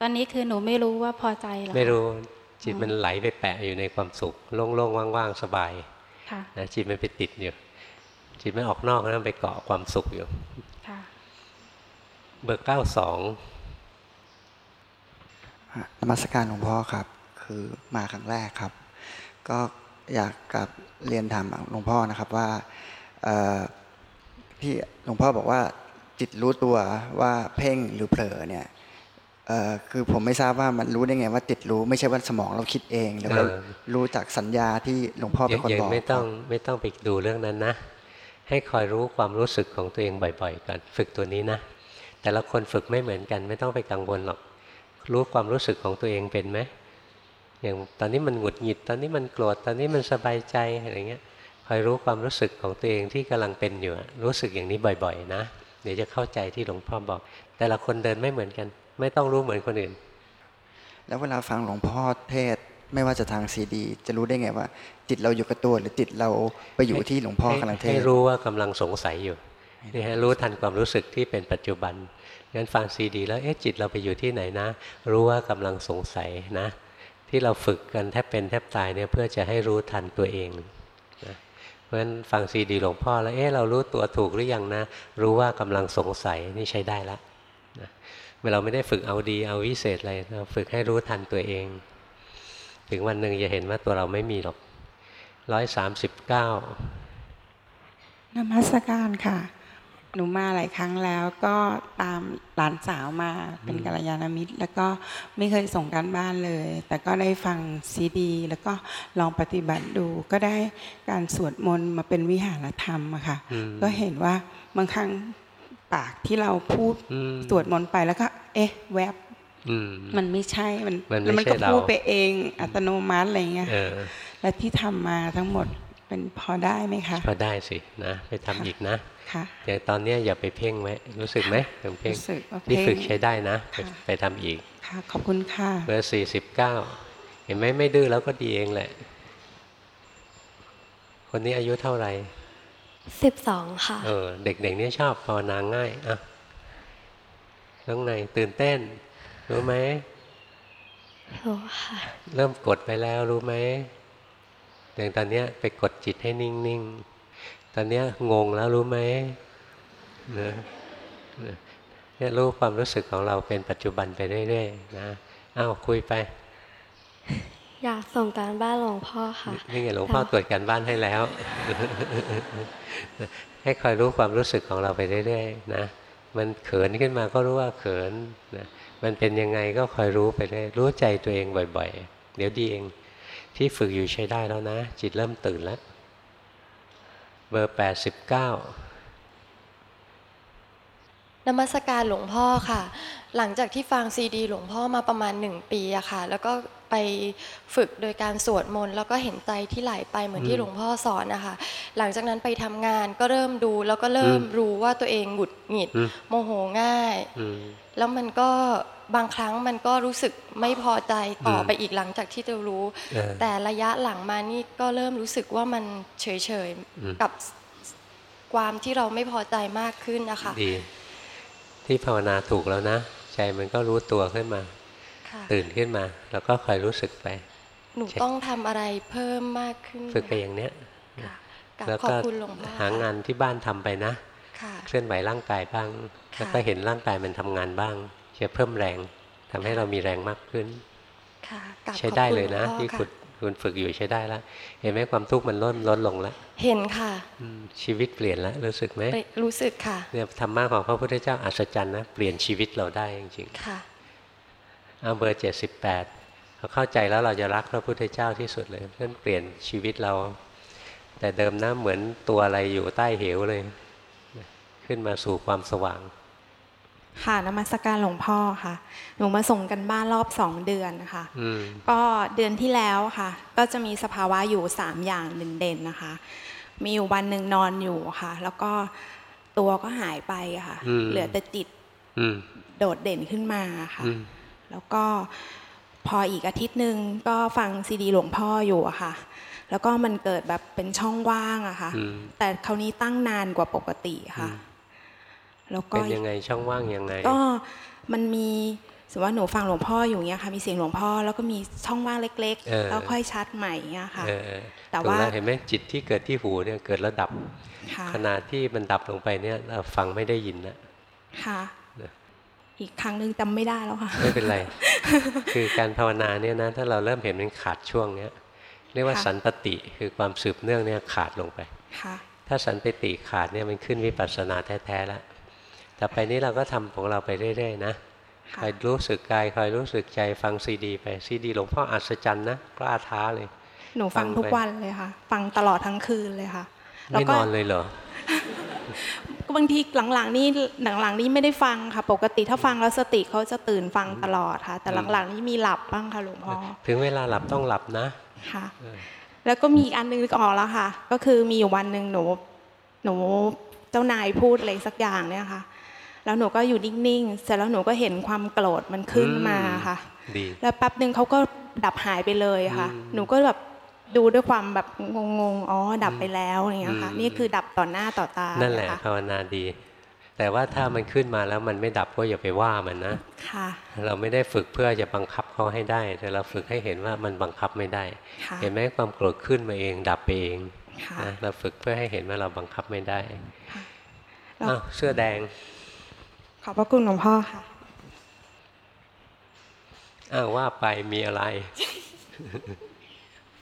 ตอนนี้คือหนูไม่รู้ว่าพอใจหรอคะไม่รู้จิตมันไหลไปแปะอยู่ในความสุขโล่งๆว่างๆสบายค่ะนะจิตมันไปติดอยู่ จิตมันออกนอกแล้วมันไปเกาะความสุขอยู่ค่ะเบอร์เก้าสองนมัสการหลวงพ่อครับ คือมาครั้งแรกครับ ก็อยากกับเรียนถามหลวงพ่อนะครับว่าเอ่อที่หลวงพ่อบอกว่าจิตรู้ตัวว่าเพ่งหรือเผลอเนี่ยเอ่อคือผมไม่ทราบว่ามันรู้ได้ไงว่าจิตรู้ไม่ใช่ว่าสมองเราคิดเองหรือว่ารู้จากสัญญาที่หลวงพ่อเป็นคนยังบอกไม่ต้องไม่ต้องไปดูเรื่องนั้นนะ ให้คอยรู้ความรู้สึกของตัวเองบ่อยๆก่อนฝึกตัวนี้นะ แต่ละคนฝึกไม่เหมือนกันไม่ต้องไปกังวลหรอก รู้ความรู้สึกของตัวเองเป็นไหมอย่างตอนนี้มันหงุดหงิดตอนนี้มันโกรธตอนนี้มันสบายใจอะไรเงี้ยคอยรู้ความรู้สึกของตัวเองที่กำลังเป็นอยู่รู้สึกอย่างนี้บ่อยๆ นะ เดี๋ยวจะเข้าใจที่หลวงพ่อบอก แต่ละคนเดินไม่เหมือนกัน ไม่ต้องรู้เหมือนคนอื่น แล้วเวลาฟังหลวงพ่อเทศ ไม่ว่าจะทางซีดี จะรู้ได้ไงว่า จิตเราอยู่กับตัวหรือจิตเราไปอยู่ที่หลวงพ่อกำลังเทศให้น์รู้ว่ากำลังสงสัยอยู่นี่ฮะรู้ทันความรู้สึกที่เป็นปัจจุบันงั้นฟังซีดี แล้วเอ๊ะจิตเราไปอยู่ที่ไหนนะ รู้ว่ากำลังสงสัยนะ ที่เราฝึกกันแทบเป็นแทบตายเนี่ยเพื่อจะให้รู้ทันตัวเองนะเพราะฉะนั้นฟังซีดีหลวงพ่อแล้วเอ๊ะเรารู้ตัวถูกหรือยังนะ รู้ว่ากำลังสงสัยนี่ใช้ได้ละนะเราไม่ได้ฝึกเอาดีเอาวิเศษอะไรเราฝึกให้รู้ทันตัวเอง ถึงวันหนึ่งจะเห็นว่าตัวเราไม่มีหรอกร้อยสามสิบเก้านมัสการค่ะ หนูมาหลายครั้งแล้วก็ตามหลานสาวมาเป็นกัลยาณมิตร แล้วก็ไม่เคยส่งการบ้านเลย แต่ก็ได้ฟังซีดี แล้วก็ลองปฏิบัติดู ก็ได้การสวดมนต์มาเป็นวิหารธรรมอะค่ะอืมก็เห็นว่าบางครั้งปากที่เราพูดอืมสวดมนต์ไปแล้วก็ เอ๊ะ แวบอื มมันไม่ใช่มันมันไม่แล้วมันใช่ก็เราพูดไปเองอัตโนมัติอะไรเงี้ยเออและที่ทำมาทั้งหมดเป็นพอได้ไหมคะ พอได้สินะไปทำอีกนะค่ะอย่างตอนเนี้ยอย่าไปเพ่งไว้รู้สึกไหมถึงเพ่งรู้สึกว่าที่เพ่งฝึกใช้ได้นะ ไปค่ะไปทำอีกค่ะขอบคุณค่ะเบอร์สี่สิบเก้าเห็นไหมไม่ดื้อแล้วก็ดีเองแหละ คนนี้อายุเท่าไหร่สิบสองค่ะ เออ เด็กๆเนี่ยชอบภาวนาง่ายอะน้องในตื่นเต้น รู้ไหมรู้ค่ะ เริ่มกดไปแล้วรู้ไหมอย่างตอนเนี้ยไปกดจิตให้นิ่งๆ ตอนเนี้ยงงแล้วรู้ไหมเนอะเนี่ยรู้ความรู้สึกของเราเป็นปัจจุบันไปเรื่อยๆนะอ้าวคุยไป อยากส่งการบ้านหลวงพ่อค่ะนี่ไงหลวงพ่อตรวจการบ้านให้แล้ว ให้คอยรู้ความรู้สึกของเราไปเรื่อยๆนะ มันเขินขึ้นมาก็รู้ว่าเขินนะมันเป็นยังไงก็คอยรู้ไปเรื่อยรู้ใจตัวเองบ่อย ๆ เดี๋ยวดีเองที่ฝึกอยู่ใช้ได้แล้วนะ จิตเริ่มตื่นแล้ว เบอร์แปดสิบเก้านมัสการหลวงพ่อค่ะ หลังจากที่ฟังซีดี หลวงพ่อมาประมาณหนึ่งปีอะค่ะ แล้วก็ ไปฝึกโดยการสวดมนต์แล้วก็เห็นใจที่ไหลไปเหมือนที่หลวงพ่อสอนนะคะหลังจากนั้นไปทำงานก็เริ่มดูแล้วก็เริ่มรู้ว่าตัวเองหงุดหงิดอืมโมโหง่ายอืมแล้วมันก็บางครั้งมันก็รู้สึกไม่พอใจต่ออมไปอีกหลังจากที่จะรู้เออแต่ระยะหลังมานี่ก็เริ่มรู้สึกว่ามันเฉยอืมๆกับความที่เราไม่พอใจมากขึ้นนะคะดีที่ภาวนาถูกแล้วนะ ใจมันก็รู้ตัวขึ้นมาค่ะ ตื่นขึ้นมาแล้วก็คอยรู้สึกไป หนูต้องทำอะไรเพิ่มมากขึ้น ฝึกไปอย่างเนี้ยกับแล้วขอบก็คุณหลวงพ่อหางานที่บ้านทำไปนะค่ะเคลื่อนไหวร่างกายบ้าง แล้วก็เห็นร่างกายมันทำงานบ้าง จะเพิ่มแรงทำให้เรามีแรงมากขึ้นค่ะกับใช้ได้ขอบคุณเลยนะหวงพ่อที่ค่ะคุณคุณฝึกอยู่ใช้ได้แล้วเห็นไหมความทุกข์มันลดลดลงแล้วเห็นค่ะอืมชีวิตเปลี่ยนแล้วรู้สึกไหมไปรู้สึกค่ะเนี่ยธรรมะของพระพุทธเจ้าอัศจรรย์นะเปลี่ยนชีวิตเราได้จริงค่ะๆ เอาเบอร์เจ็ดสิบแปดเราเข้าใจแล้วเราจะรักพระพุทธเจ้าที่สุดเลยเพื่อนเปลี่ยนชีวิตเรา แต่เดิมนะเหมือนตัวอะไรอยู่ใต้เหวเลย ขึ้นมาสู่ความสว่าง ค่ะนมัสการหลวงพ่อค่ะ หนูมาส่งกันบ้านรอบสองเดือนนะคะอืมก็เดือนที่แล้วค่ะ ก็จะมีสภาวะอยู่สามอย่างเด่นๆนะคะ มีอยู่วันหนึ่งนอนอยู่ค่ะ แล้วก็ตัวก็หายไปค่ะ เหลือแต่จิตโดดเด่นขึ้นมาค่ะ แล้วก็พออีกอาทิตย์หนึ่งก็ฟังซีดีหลวงพ่ออยู่อะค่ะ แล้วก็มันเกิดแบบเป็นช่องว่างอะค่ะ แต่คราวนี้ตั้งนานกว่าปกติค่ะ แล้วก็เป็นยังไงช่องว่างยังไง ก็มันมีสมมติว่าหนูฟังหลวงพ่ออยู่เงี้ยค่ะมีเสียงหลวงพ่อแล้วก็มีช่องว่างเล็กเออๆแล้วค่อยชัดใหม่เงี้ยค่ะเออแต่ถูกว่าแล้วเห็นไหมจิตที่เกิดที่หูเนี่ยเกิดแล้วดับค่ะขณะที่มันดับลงไปเนี่ยเราฟังไม่ได้ยินนะค่ะนะ อีกครั้งหนึ่งจำไม่ได้แล้วค่ะ ไม่เป็นไร คือการภาวนาเนี่ยนะถ้าเราเริ่มเห็นมันขาดช่วงเนี้ยเรียกว่าค่ะสันตติคือความสืบเนื่องเนี่ยขาดลงไปค่ะถ้าสันตติขาดเนี่ยมันขึ้นวิปัสสนาแท้ๆแล้วต่อไปนี้เราก็ทำของเราไปเรื่อยๆนะคอยรู้สึกกายคอยรู้สึกใจฟังซีดี ไปซีดีหลวงพ่ออัศจรรย์นะกล้าท้าเลย หนูฟังทุกไปวันเลยค่ะ ฟังตลอดทั้งคืนเลยค่ะแล้ว ไม่ก็นอนเลยเหรอบางทีหลังๆนี่หลังๆนี่ไม่ได้ฟังค่ะ ปกติถ้าฟังแล้วสติเขาจะตื่นฟังตลอดค่ะ แต่หลังๆนี่มีหลับบ้างค่ะหลวงพ่อถึงเวลาหลับต้องหลับนะค่ะเออแล้วก็มีอีกอันนึงนึกออกแล้วค่ะ ก็คือมีอยู่วันหนึ่งหนูหนูเจ้านายพูดอะไรสักอย่างเนี่ยค่ะ แล้วหนูก็อยู่นิ่งๆเสร็จแล้วหนูก็เห็นความโกรธมันขึ้นมาค่ะดีแล้วแป๊บหนึ่งเขาก็ดับหายไปเลยค่ะ หนูก็แบบ ดูด้วยความแบบงงๆอ๋อดับไปแล้วอย่างเงี้ยค่ะอืมนี่คือดับต่อหน้าต่อตานั่นแหละค่ภาวนาดี แต่ว่าถ้ามันขึ้นมาแล้วมันไม่ดับก็อย่าไปว่ามันนะค่ะ เราไม่ได้ฝึกเพื่อจะบังคับเขาให้ได้ แต่เราฝึกให้เห็นว่ามันบังคับไม่ได้ค่ะเห็นไหมความโกรธขึ้นมาเอง ดับไปเองค่ะนะเราฝึกเพื่อให้เห็นว่าเราบังคับไม่ได้แล้วอ้าวเสื้อแดง ขอบพระคุณหลวงพ่อค่ะอ้าวว่าไปมีอะไร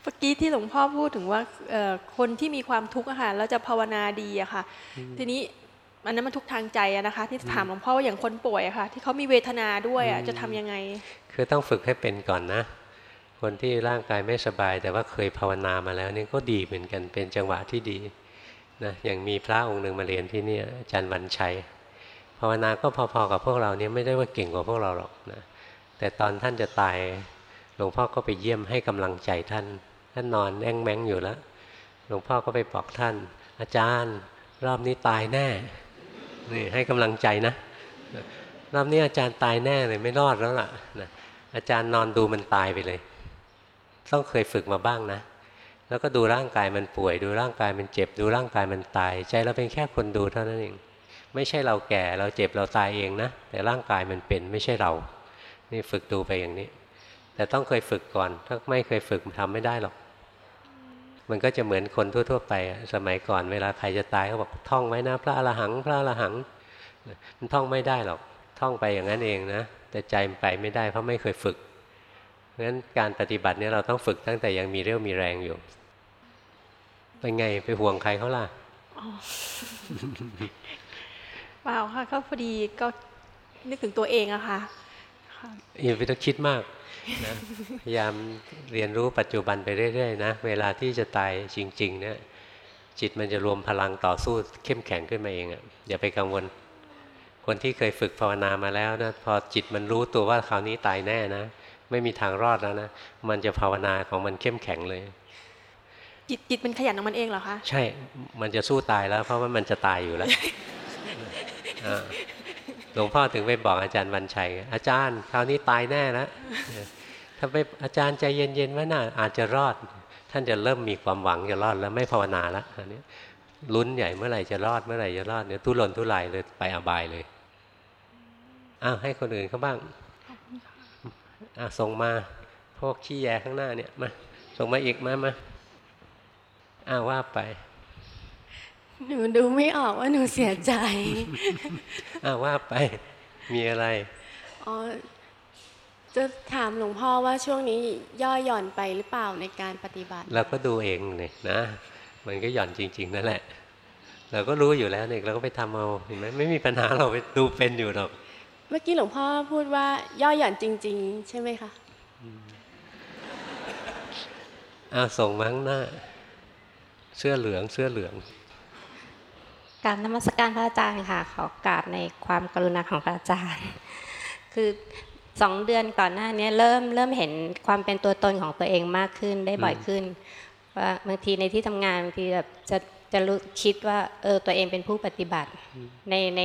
เมื่อกี้ที่หลวงพ่อพูดถึงว่าเอ่อคนที่มีความทุกข์อะค่ะแล้วจะภาวนาดีอะค่ะ ทีนี้อันนั้นมันทุกข์ทางใจอะนะคะ ที่ถามหลวงพ่อว่าอย่างคนป่วยอะค่ะ ที่เขามีเวทนาด้วยอะจะทำยังไง คือต้องฝึกให้เป็นก่อนนะ คนที่ร่างกายไม่สบาย แต่ว่าเคยภาวนามาแล้วนี่ก็ดีเหมือนกันเป็นจังหวะที่ดีนะอย่างมีพระองค์หนึ่งมาเรียนที่เนี่ยอาจารย์วันชัย ภาวนาก็พอๆกับพวกเราเนี่ยไม่ได้ว่าเก่งกว่าพวกเราหรอกนะแต่ตอนท่านจะตายหลวงพ่อก็ไปเยี่ยมให้กำลังใจท่าน ท่านนอนแอ่งแมงอยู่แล้วหลวงพ่อก็ไปบอกท่าน อาจารย์รอบนี้ตายแน่นี่ให้กำลังใจนะรอบนี้อาจารย์ตายแน่เลยไม่รอดแล้วล่ะนะอาจารย์นอนดูมันตายไปเลย ต้องเคยฝึกมาบ้างนะ แล้วก็ดูร่างกายมันป่วย ดูร่างกายมันเจ็บ ดูร่างกายมันตาย ใจเราเป็นแค่คนดูเท่านั้นเอง ไม่ใช่เราแก่เราเจ็บเราตายเองนะ แต่ร่างกายมันเป็นไม่ใช่เรา นี่ฝึกดูไปอย่างนี้ แต่ต้องเคยฝึกก่อน ถ้าไม่เคยฝึกมันทำไม่ได้หรอก มันก็จะเหมือนคนทั่ว ๆ ไป สมัยก่อนเวลาใครจะตายเขาบอกท่องไว้นะ พระอรหัง พระอรหัง มันท่องไม่ได้หรอก ท่องไปอย่างนั้นเองนะ แต่ใจมันไปไม่ได้เพราะไม่เคยฝึกเพราะฉะนั้นการปฏิบัติเนี่ยเราต้องฝึกตั้งแต่ยังมีเรี่ยวมีแรงอยู่ไปไงไปห่วงใครเขาล่ะเปล่าค่ะก็พอดีก็นึกถึงตัวเองอะค่ะ อย่าไปต้องคิดมากนะพยายามเรียนรู้ปัจจุบันไปเรื่อยๆนะเวลาที่จะตายจริง ๆ เนี่ยจิตมันจะรวมพลังต่อสู้เข้มแข็งขึ้นมาเองอะ่ะอย่าไปกังวล คนที่เคยฝึกภาวนามาแล้วนะพอจิตมันรู้ตัวว่าคราวนี้ตายแน่นะไม่มีทางรอดแล้วนะมันจะภาวนาของมันเข้มแข็งเลย จิตจิตมันขยันของมันเองเหรอคะใช่มันจะสู้ตายแล้ว เพราะว่ามันจะตายอยู่แล้วอ่า หลวงพ่อถึงไปบอกอาจารย์วันชัย อาจารย์คราวนี้ตายแน่แล้วถ้าไปอาจารย์ใจเย็นๆไว้น่าอาจจะรอด ท่านจะเริ่มมีความหวังจะรอดแล้วไม่ภาวนาล้วอันนี้ลุ้นใหญ่เมื่อไหร่จะรอดเมื่อไหร่จะรอดเนี่ยทุรนทุรายเลยไปอบายเลยอ้าวให้คนอื่นเขาบ้างอะส่งมาพวกขี้แยข้างหน้าเนี่ยมาส่งมาอีกมามาอ้าวว่าไป หนูดูไม่ออกว่าหนูเสียใจอ้าวว่าไปมีอะไรอ๋อจะถามหลวงพ่อว่าช่วงนี้ย่อหย่อนไปหรือเปล่าในการปฏิบัติ เราก็ดูเองเนี่ยนะ มันก็หย่อนจริง ๆ นั่นแหละ เราก็รู้อยู่แล้วเนี่ยเราก็ไปทำเอาเห็นไหมไม่มีปัญหาเราไปดูเป็นอยู่หรอก เมื่อกี้หลวงพ่อพูดว่าย่อหย่อนจริง ๆ ใช่ไหมคะอ้าวส่งมาข้างหน้า เสื้อเหลืองเสื้อเหลือง กราบนมัสการพระอาจารย์ค่ะ ขอกราบในความกรุณาของพระอาจารย์ คือสองเดือนก่อนหน้านี้เริ่มเริ่มเห็นความเป็นตัวตนของตัวเองมากขึ้นได้บ่อยขึ้น ว่าบางทีในที่ทำงานบางทีแบบจะจะรู้คิดว่าเออตัวเองเป็นผู้ปฏิบัติ ในใน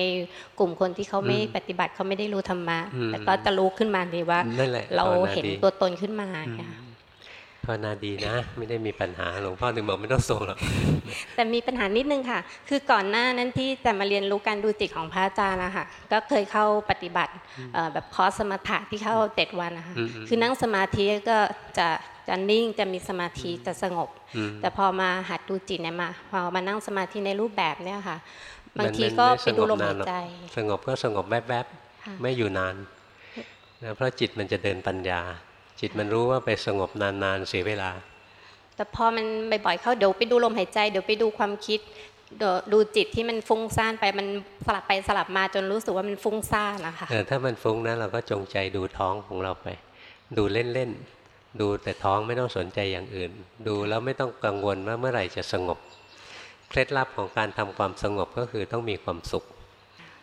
กลุ่มคนที่เขาไม่ปฏิบัติเขาไม่ได้รู้ธรรมะแต่ก็จะรู้ขึ้นมาเลยว่านั่นแหละเราภาวนาเห็นดีตัวตนขึ้นมาค่ะ ภาวนาดีนะ ไม่ได้มีปัญหาหลวงพ่อถึงบอกไม่ต้องส่งหรอกแต่มีปัญหานิดนึงค่ะ คือก่อนหน้านั้นที่จะมาเรียนรู้การดูจิตของพระอาจารย์นะคะก็เคยเข้าปฏิบัติเอ่อแบบคอร์สสมถะที่เข้าเจ็ดวันนะคะอืมอืมคือนั่งสมาธิก็จะจะนิ่งจะมีสมาธิจะสงบอืมแต่พอมาหัดดูจิตเนี่ยมาพอมานั่งสมาธิในรูปแบบเนี่ยค่ะ บางมันทีมันก็ม่ไปดูลมสงบนหานยรอกใจ สงบก็สงบแวบค่ะๆไม่อยู่นานนะเพราะจิตมันจะเดินปัญญา จิตมันรู้ว่าไปสงบนานๆเสียเวลา แต่พอมันบ่อยๆเข้าเดี๋ยวไปดูลมหายใจเดี๋ยวไปดูความคิดเดี๋ยวดูจิตที่มันฟุ้งซ่านไปมันสลับไปสลับมาจนรู้สึกว่ามันฟุ้งซ่านนะคะเออถ้ามันฟุ้งนะเราก็จงใจดูท้องของเราไป ดูเล่นๆดูแต่ท้องไม่ต้องสนใจอย่างอื่น ดูแล้วไม่ต้องกังวลว่าเมื่อไหร่จะสงบเคล็ดลับของการทำความสงบก็คือต้องมีความสุข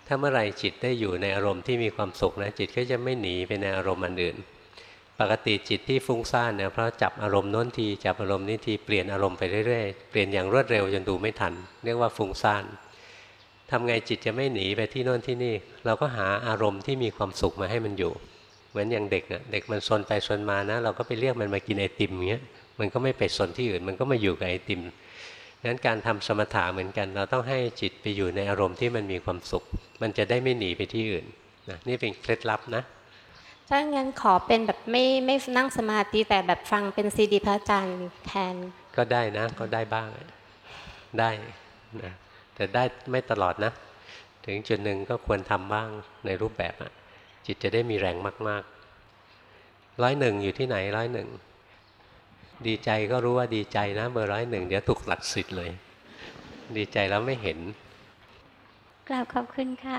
ถ้าเมื่อไหร่จิตได้อยู่ในอารมณ์ที่มีความสุขนะจิตก็จะไม่หนีไปในอารมณ์อันอื่น ปกติจิตที่ฟุ้งซ่านเนี่ยเพราะจับอารมณ์โน้นทีจับอารมณ์นี้ทีเปลี่ยนอารมณ์ไปเรื่อยๆเปลี่ยนอย่างรวดเร็วจนดูไม่ทัน เรียกว่าฟุ้งซ่านทำไงจิตจะไม่หนีไปที่โน่นที่นี่ เราก็หาอารมณ์ที่มีความสุขมาให้มันอยู่ เหมือนอย่างเด็กอะเด็กมันซนไปซนมานะ เราก็ไปเรียกมันมากินไอติมเงี้ยมันก็ไม่ไปซนที่อื่น มันก็มาอยู่กับไอติมงั้นการทำสมถะเหมือนกัน เราต้องให้จิตไปอยู่ในอารมณ์ที่มันมีความสุข มันจะได้ไม่หนีไปที่อื่นนะนี่เป็นเคล็ดลับนะ ถ้างั้นขอเป็นแบบไม่ไม่นั่งสมาธิแต่แบบฟังเป็นซีดีพระอาจารย์แทน ก็ได้นะก็ได้บ้างได้นะแต่ได้ไม่ตลอดนะ ถึงจุดหนึ่งก็ควรทำบ้างในรูปแบบอะจิตจะได้มีแรงมากๆร้อยหนึ่งอยู่ที่ไหนร้อยหนึ่งดีใจก็รู้ว่าดีใจนะเบอร์ร้อยหนึ่งเดี๋ยวถูกหลักสิทธิ์เลย ดีใจแล้วไม่เห็นกราบขอบคุณค่ะ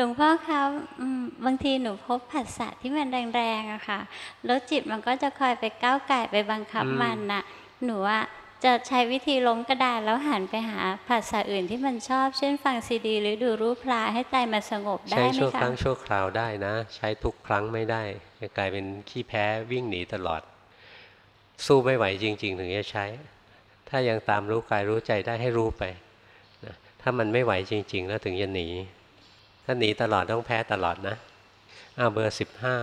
หลวงพ่อครับอืมบางทีหนูพบผัสสะที่มันแรงๆอะค่ะแล้วจิตมันก็จะคอยไปก้าวไก่ไปบังคับอืมมันน่ะ หนูว่าจะใช้วิธีล้มกระดานแล้วหันไปหาผัสสะอื่นที่มันชอบ เช่นฟังซีดี หรือดูรูปพลาให้ใจมันสงบได้ใช้ไหมชั่วคคะรั้งชั่วคราวได้นะ ใช้ทุกครั้งไม่ได้จะกลายเป็นขี้แพ้วิ่งหนีตลอด สู้ไม่ไหวจริง ๆ ถึงจะใช้ ถ้ายังตามรู้กายรู้ใจได้ให้รู้ไปนะถ้ามันไม่ไหวจริง ๆ แล้วถึงจะหนี ถ้าหนีตลอดต้องแพ้ตลอดนะอ้าวเบอร์สิบห้า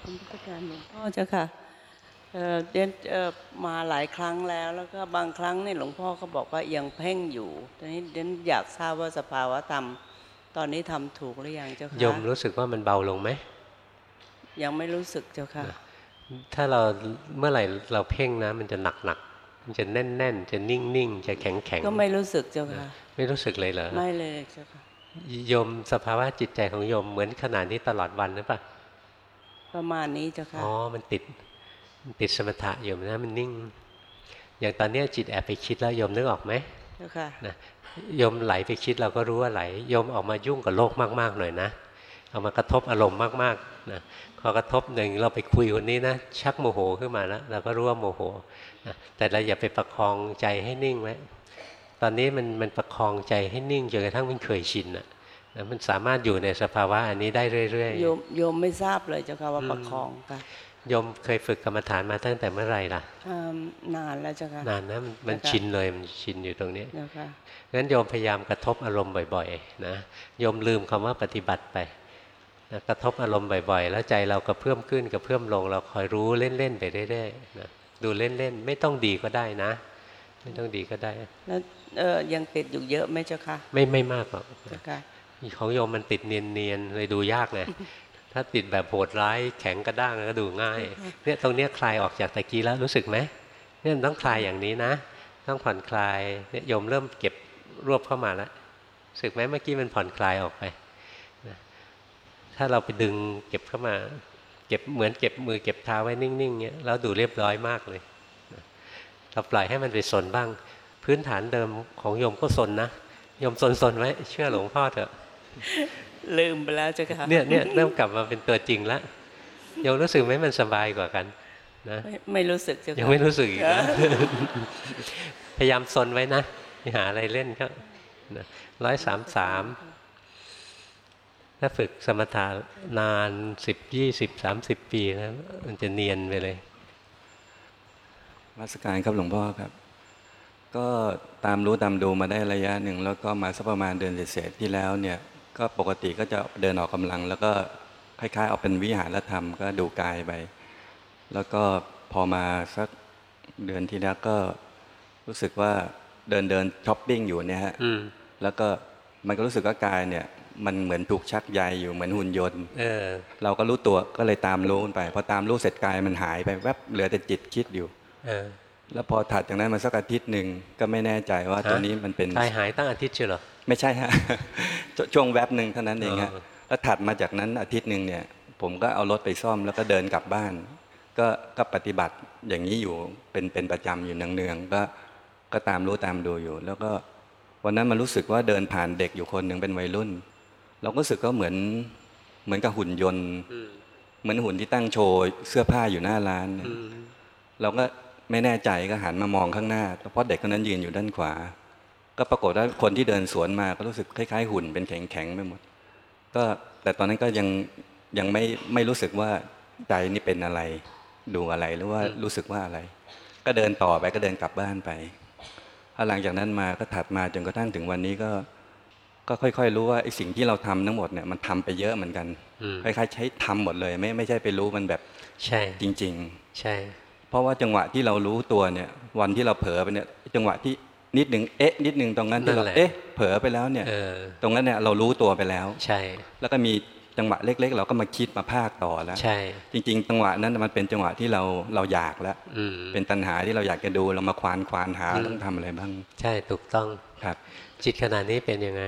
คุณพุทธการหลวงพ่อเจ้าค่ะเอ่อเรียนเอ่อมาหลายครั้งแล้ว แล้วก็บางครั้งเนี่ยหลวงพ่อก็บอกว่ายังเพ่งอยู่ตอนนี้เรียนอยากทราบว่าสภาวะธรรมตอนนี้ทำถูกหรือยังเจ้าค่ะโยมรู้สึกว่ามันเบาลงไหมยังไม่รู้สึกเจ้าค่ะ ถ้าเราเมื่อไหร่เราเพ่งนะ มันจะหนักหนักๆมัน จะแน่นแน่นๆ จะนิ่งนิ่งๆจะแข็งแข็งก็ไม่รู้สึกเจ้าค่ะ ไม่รู้สึกเลยเหรอ ไม่เลยเจ้าค่ะโยมสภาวะจิตใจของโยมเหมือนขนาดนี้ตลอดวันหรือเปล่า ประมาณนี้เจ้าค่ะ อ๋อ มันติดมันติดสมถะโยมนะ มันนิ่ง อย่างตอนเนี้ยจิตแอบไปคิดแล้วโยมนึกออกไหมเจ้าค่ะนะโยมไหลไปคิดเราก็รู้ว่าไหลโยมออกมายุ่งกับโลกมากๆหน่อยนะ เอามากระทบอารมณ์มากๆนะพอกระทบหนึ่งเราไปคุยคนนี้นะชักโมโหขึ้นมาแล้วเราก็รู้ว่าโมโหนะแต่เราอย่าไปประคองใจให้นิ่งไว้ตอนนี้มันมันประคองใจให้นิ่งจนกระทั่งมันเคยชินนะนะมันสามารถอยู่ในสภาวะอันนี้ได้เรื่อยโยมโยมไม่ทราบเลยเจ้าค่ะว่าประคองค่ะๆโยมเคยฝึกกรรมฐานมาตั้งแต่เมื่อไหร่ล่ะอืมนานแล้วเจ้าค่ะนานนะมันมันเจ้าค่ะชินเลยมันชินอยู่ตรงนี้เจ้าค่ะงั้นโยมพยายามกระทบอารมณ์บ่อย ๆ นะโยมลืมคำว่าปฏิบัติไป นะกระทบอารมณ์บ่อยๆ แล้วใจเรากระเพื่อมขึ้นกระเพื่อมลง เราคอยรู้เล่นๆไปเรื่อยๆนะดูเล่นๆ ไม่ต้องดีก็ได้นะ ไม่ต้องดีก็ได้ แล้วเออยังติดอยู่เยอะไหมเจ้าค่ะ ไม่ไม่มากหรอกเจ้าค่ะของโยมมันติดเนียนๆเลยดูยากเลยถ้าติดแบบโหดร้ายแข็งกระด้างก็ดูง่ายเนี่ยตรงเนี้ยคลายออกจากตะกี้แล้วรู้สึกไหมเนี่ยมันต้องคลายอย่างนี้นะ ต้องผ่อนคลายเนี่ยโยมเริ่มเก็บรวบเข้ามาแล้วรู้สึกไหมเมื่อกี้มันผ่อนคลายออกไปนะ ถ้าเราไปดึงเก็บเข้ามา เก็บเหมือนเก็บมือเก็บเท้าไว้นิ่งๆเนี้ยแล้วดูเรียบร้อยมากเลยนะเราปล่อยให้มันไปสนบ้าง พื้นฐานเดิมของโยมก็สนนะโยมสนๆไว้เชื่อหลวงพ่อเถอะลืมไปแล้วเจ้าค่ะเนี่ยเนี่ยเริ่มกลับมาเป็นตัวจริงแล้วโยมรู้สึกไหมมันสบายกว่ากันนะไม่ไม่รู้สึกเจ้าค่ะยังไม่รู้สึกอีกนะค่ะพยายามซนไว้นะอย่าหาอะไรเล่นครับร้อยสามสาม ถ้าฝึกสมถานานสิบยี่สิบสามสิบปีนะมันจะเนียนไปเลยรัสการครับหลวงพ่อครับกก็ตามรู้ตามดูมาได้ระยะหนึ่ง แล้วก็มาสักประมาณเดือนเศษๆที่แล้วเนี่ยก็ปกติก็จะเดินออกกำลัง แล้วก็คล้ายๆเอาเป็นวิหารธรรมก็ดูกายไป แล้วก็พอมาสักเดือนที่แล้วก็รู้สึกว่าเดินเดินช้อปปิ้งอยู่เนี่ยฮะอืมแล้วก็มันก็รู้สึกว่ากายเนี่ย มันเหมือนถูกชักใยอยู่เหมือนหุ่นยนต์เออเราก็รู้ตัวก็เลยตามรู้มันไปพอตามรู้เสร็จกายมันหายไปแวบเหลือแต่จิตคิดอยู่เออแล้วพอถัดจากนั้นมาสักอาทิตย์หนึ่งก็ไม่แน่ใจว่าตัวนี้มันเป็นกายหายตั้งอาทิตย์เชียวเหรอไม่ใช่ฮะชช่วงแวบหนึ่งเท่านั้นเองฮะอ๋อแล้วถัดมาจากนั้นอาทิตย์หนึ่งเนี่ย ผมก็เอารถไปซ่อมแล้วก็เดินกลับบ้าน ก็ก็ปฏิบัติอย่างนี้อยู่เป็นเป็นประจำอยู่เนืองๆก็ก็ตามรู้ตามดูอยู่ แล้วก็วันนั้นมันรู้สึกว่าเดินผ่านเด็กอยู่คนหนึ่งเป็นวัยรุ่น เราก็รู้สึกก็เหมือนเหมือนกับหุ่นยนต์ เหมือนหุ่นที่ตั้งโชว์เสื้อผ้าอยู่หน้าร้านเนี่ยเราก็ไม่แน่ใจก็หันมามองข้างหน้า เพราะเด็กคนนั้นยืนอยู่ด้านขวา ก็ปรากฏว่าคนที่เดินสวนมาก็รู้สึกคล้ายๆ หุ่นเป็นแข็งๆไปหมด ก็แต่ตอนนั้นก็ยังยังไม่ไม่รู้สึกว่าใจนี่เป็นอะไร ดูอะไรหรือว่ารู้สึกว่าอะไร ก็เดินต่อไปก็เดินกลับบ้านไปพอหลังจากนั้นมาก็ถัดมาจนกระทั่งถึงวันนี้ก็ ก็ค่อย ๆ รู้ว่าไอ้สิ่งที่เราทำทั้งหมดเนี่ยมันทำไปเยอะเหมือนกันอืมคล้ายๆใช้ทำหมดเลย ไม่ไม่ใช่ไปรู้มันแบบใช่จริงใช่ๆเพราะว่าจังหวะที่เรารู้ตัวเนี่ยวันที่เราเผลอไปเนี่ยจังหวะที่นิดหนึ่งเอ๊ะ นิดหนึ่งตรงนั้นที่เรานั่นแหละเอ๊ะเผลอไปแล้วเนี่ยเออตรงนั้นเนี่ยเรารู้ตัวไปแล้ว ใช่ แล้วก็มีจังหวะเล็ก ๆ เราก็มาคิดมาภาคต่อแล้วใช่ จริง ๆ จังหวะนั้นมันเป็นจังหวะที่เราเราอยากแล้วอืมเป็นตัณหาที่เราอยากจะดูเรามาควานควานหาอืมต้องทำอะไรบ้าง ใช่ถูกต้องครับ จิตขณะนี้เป็นยังไง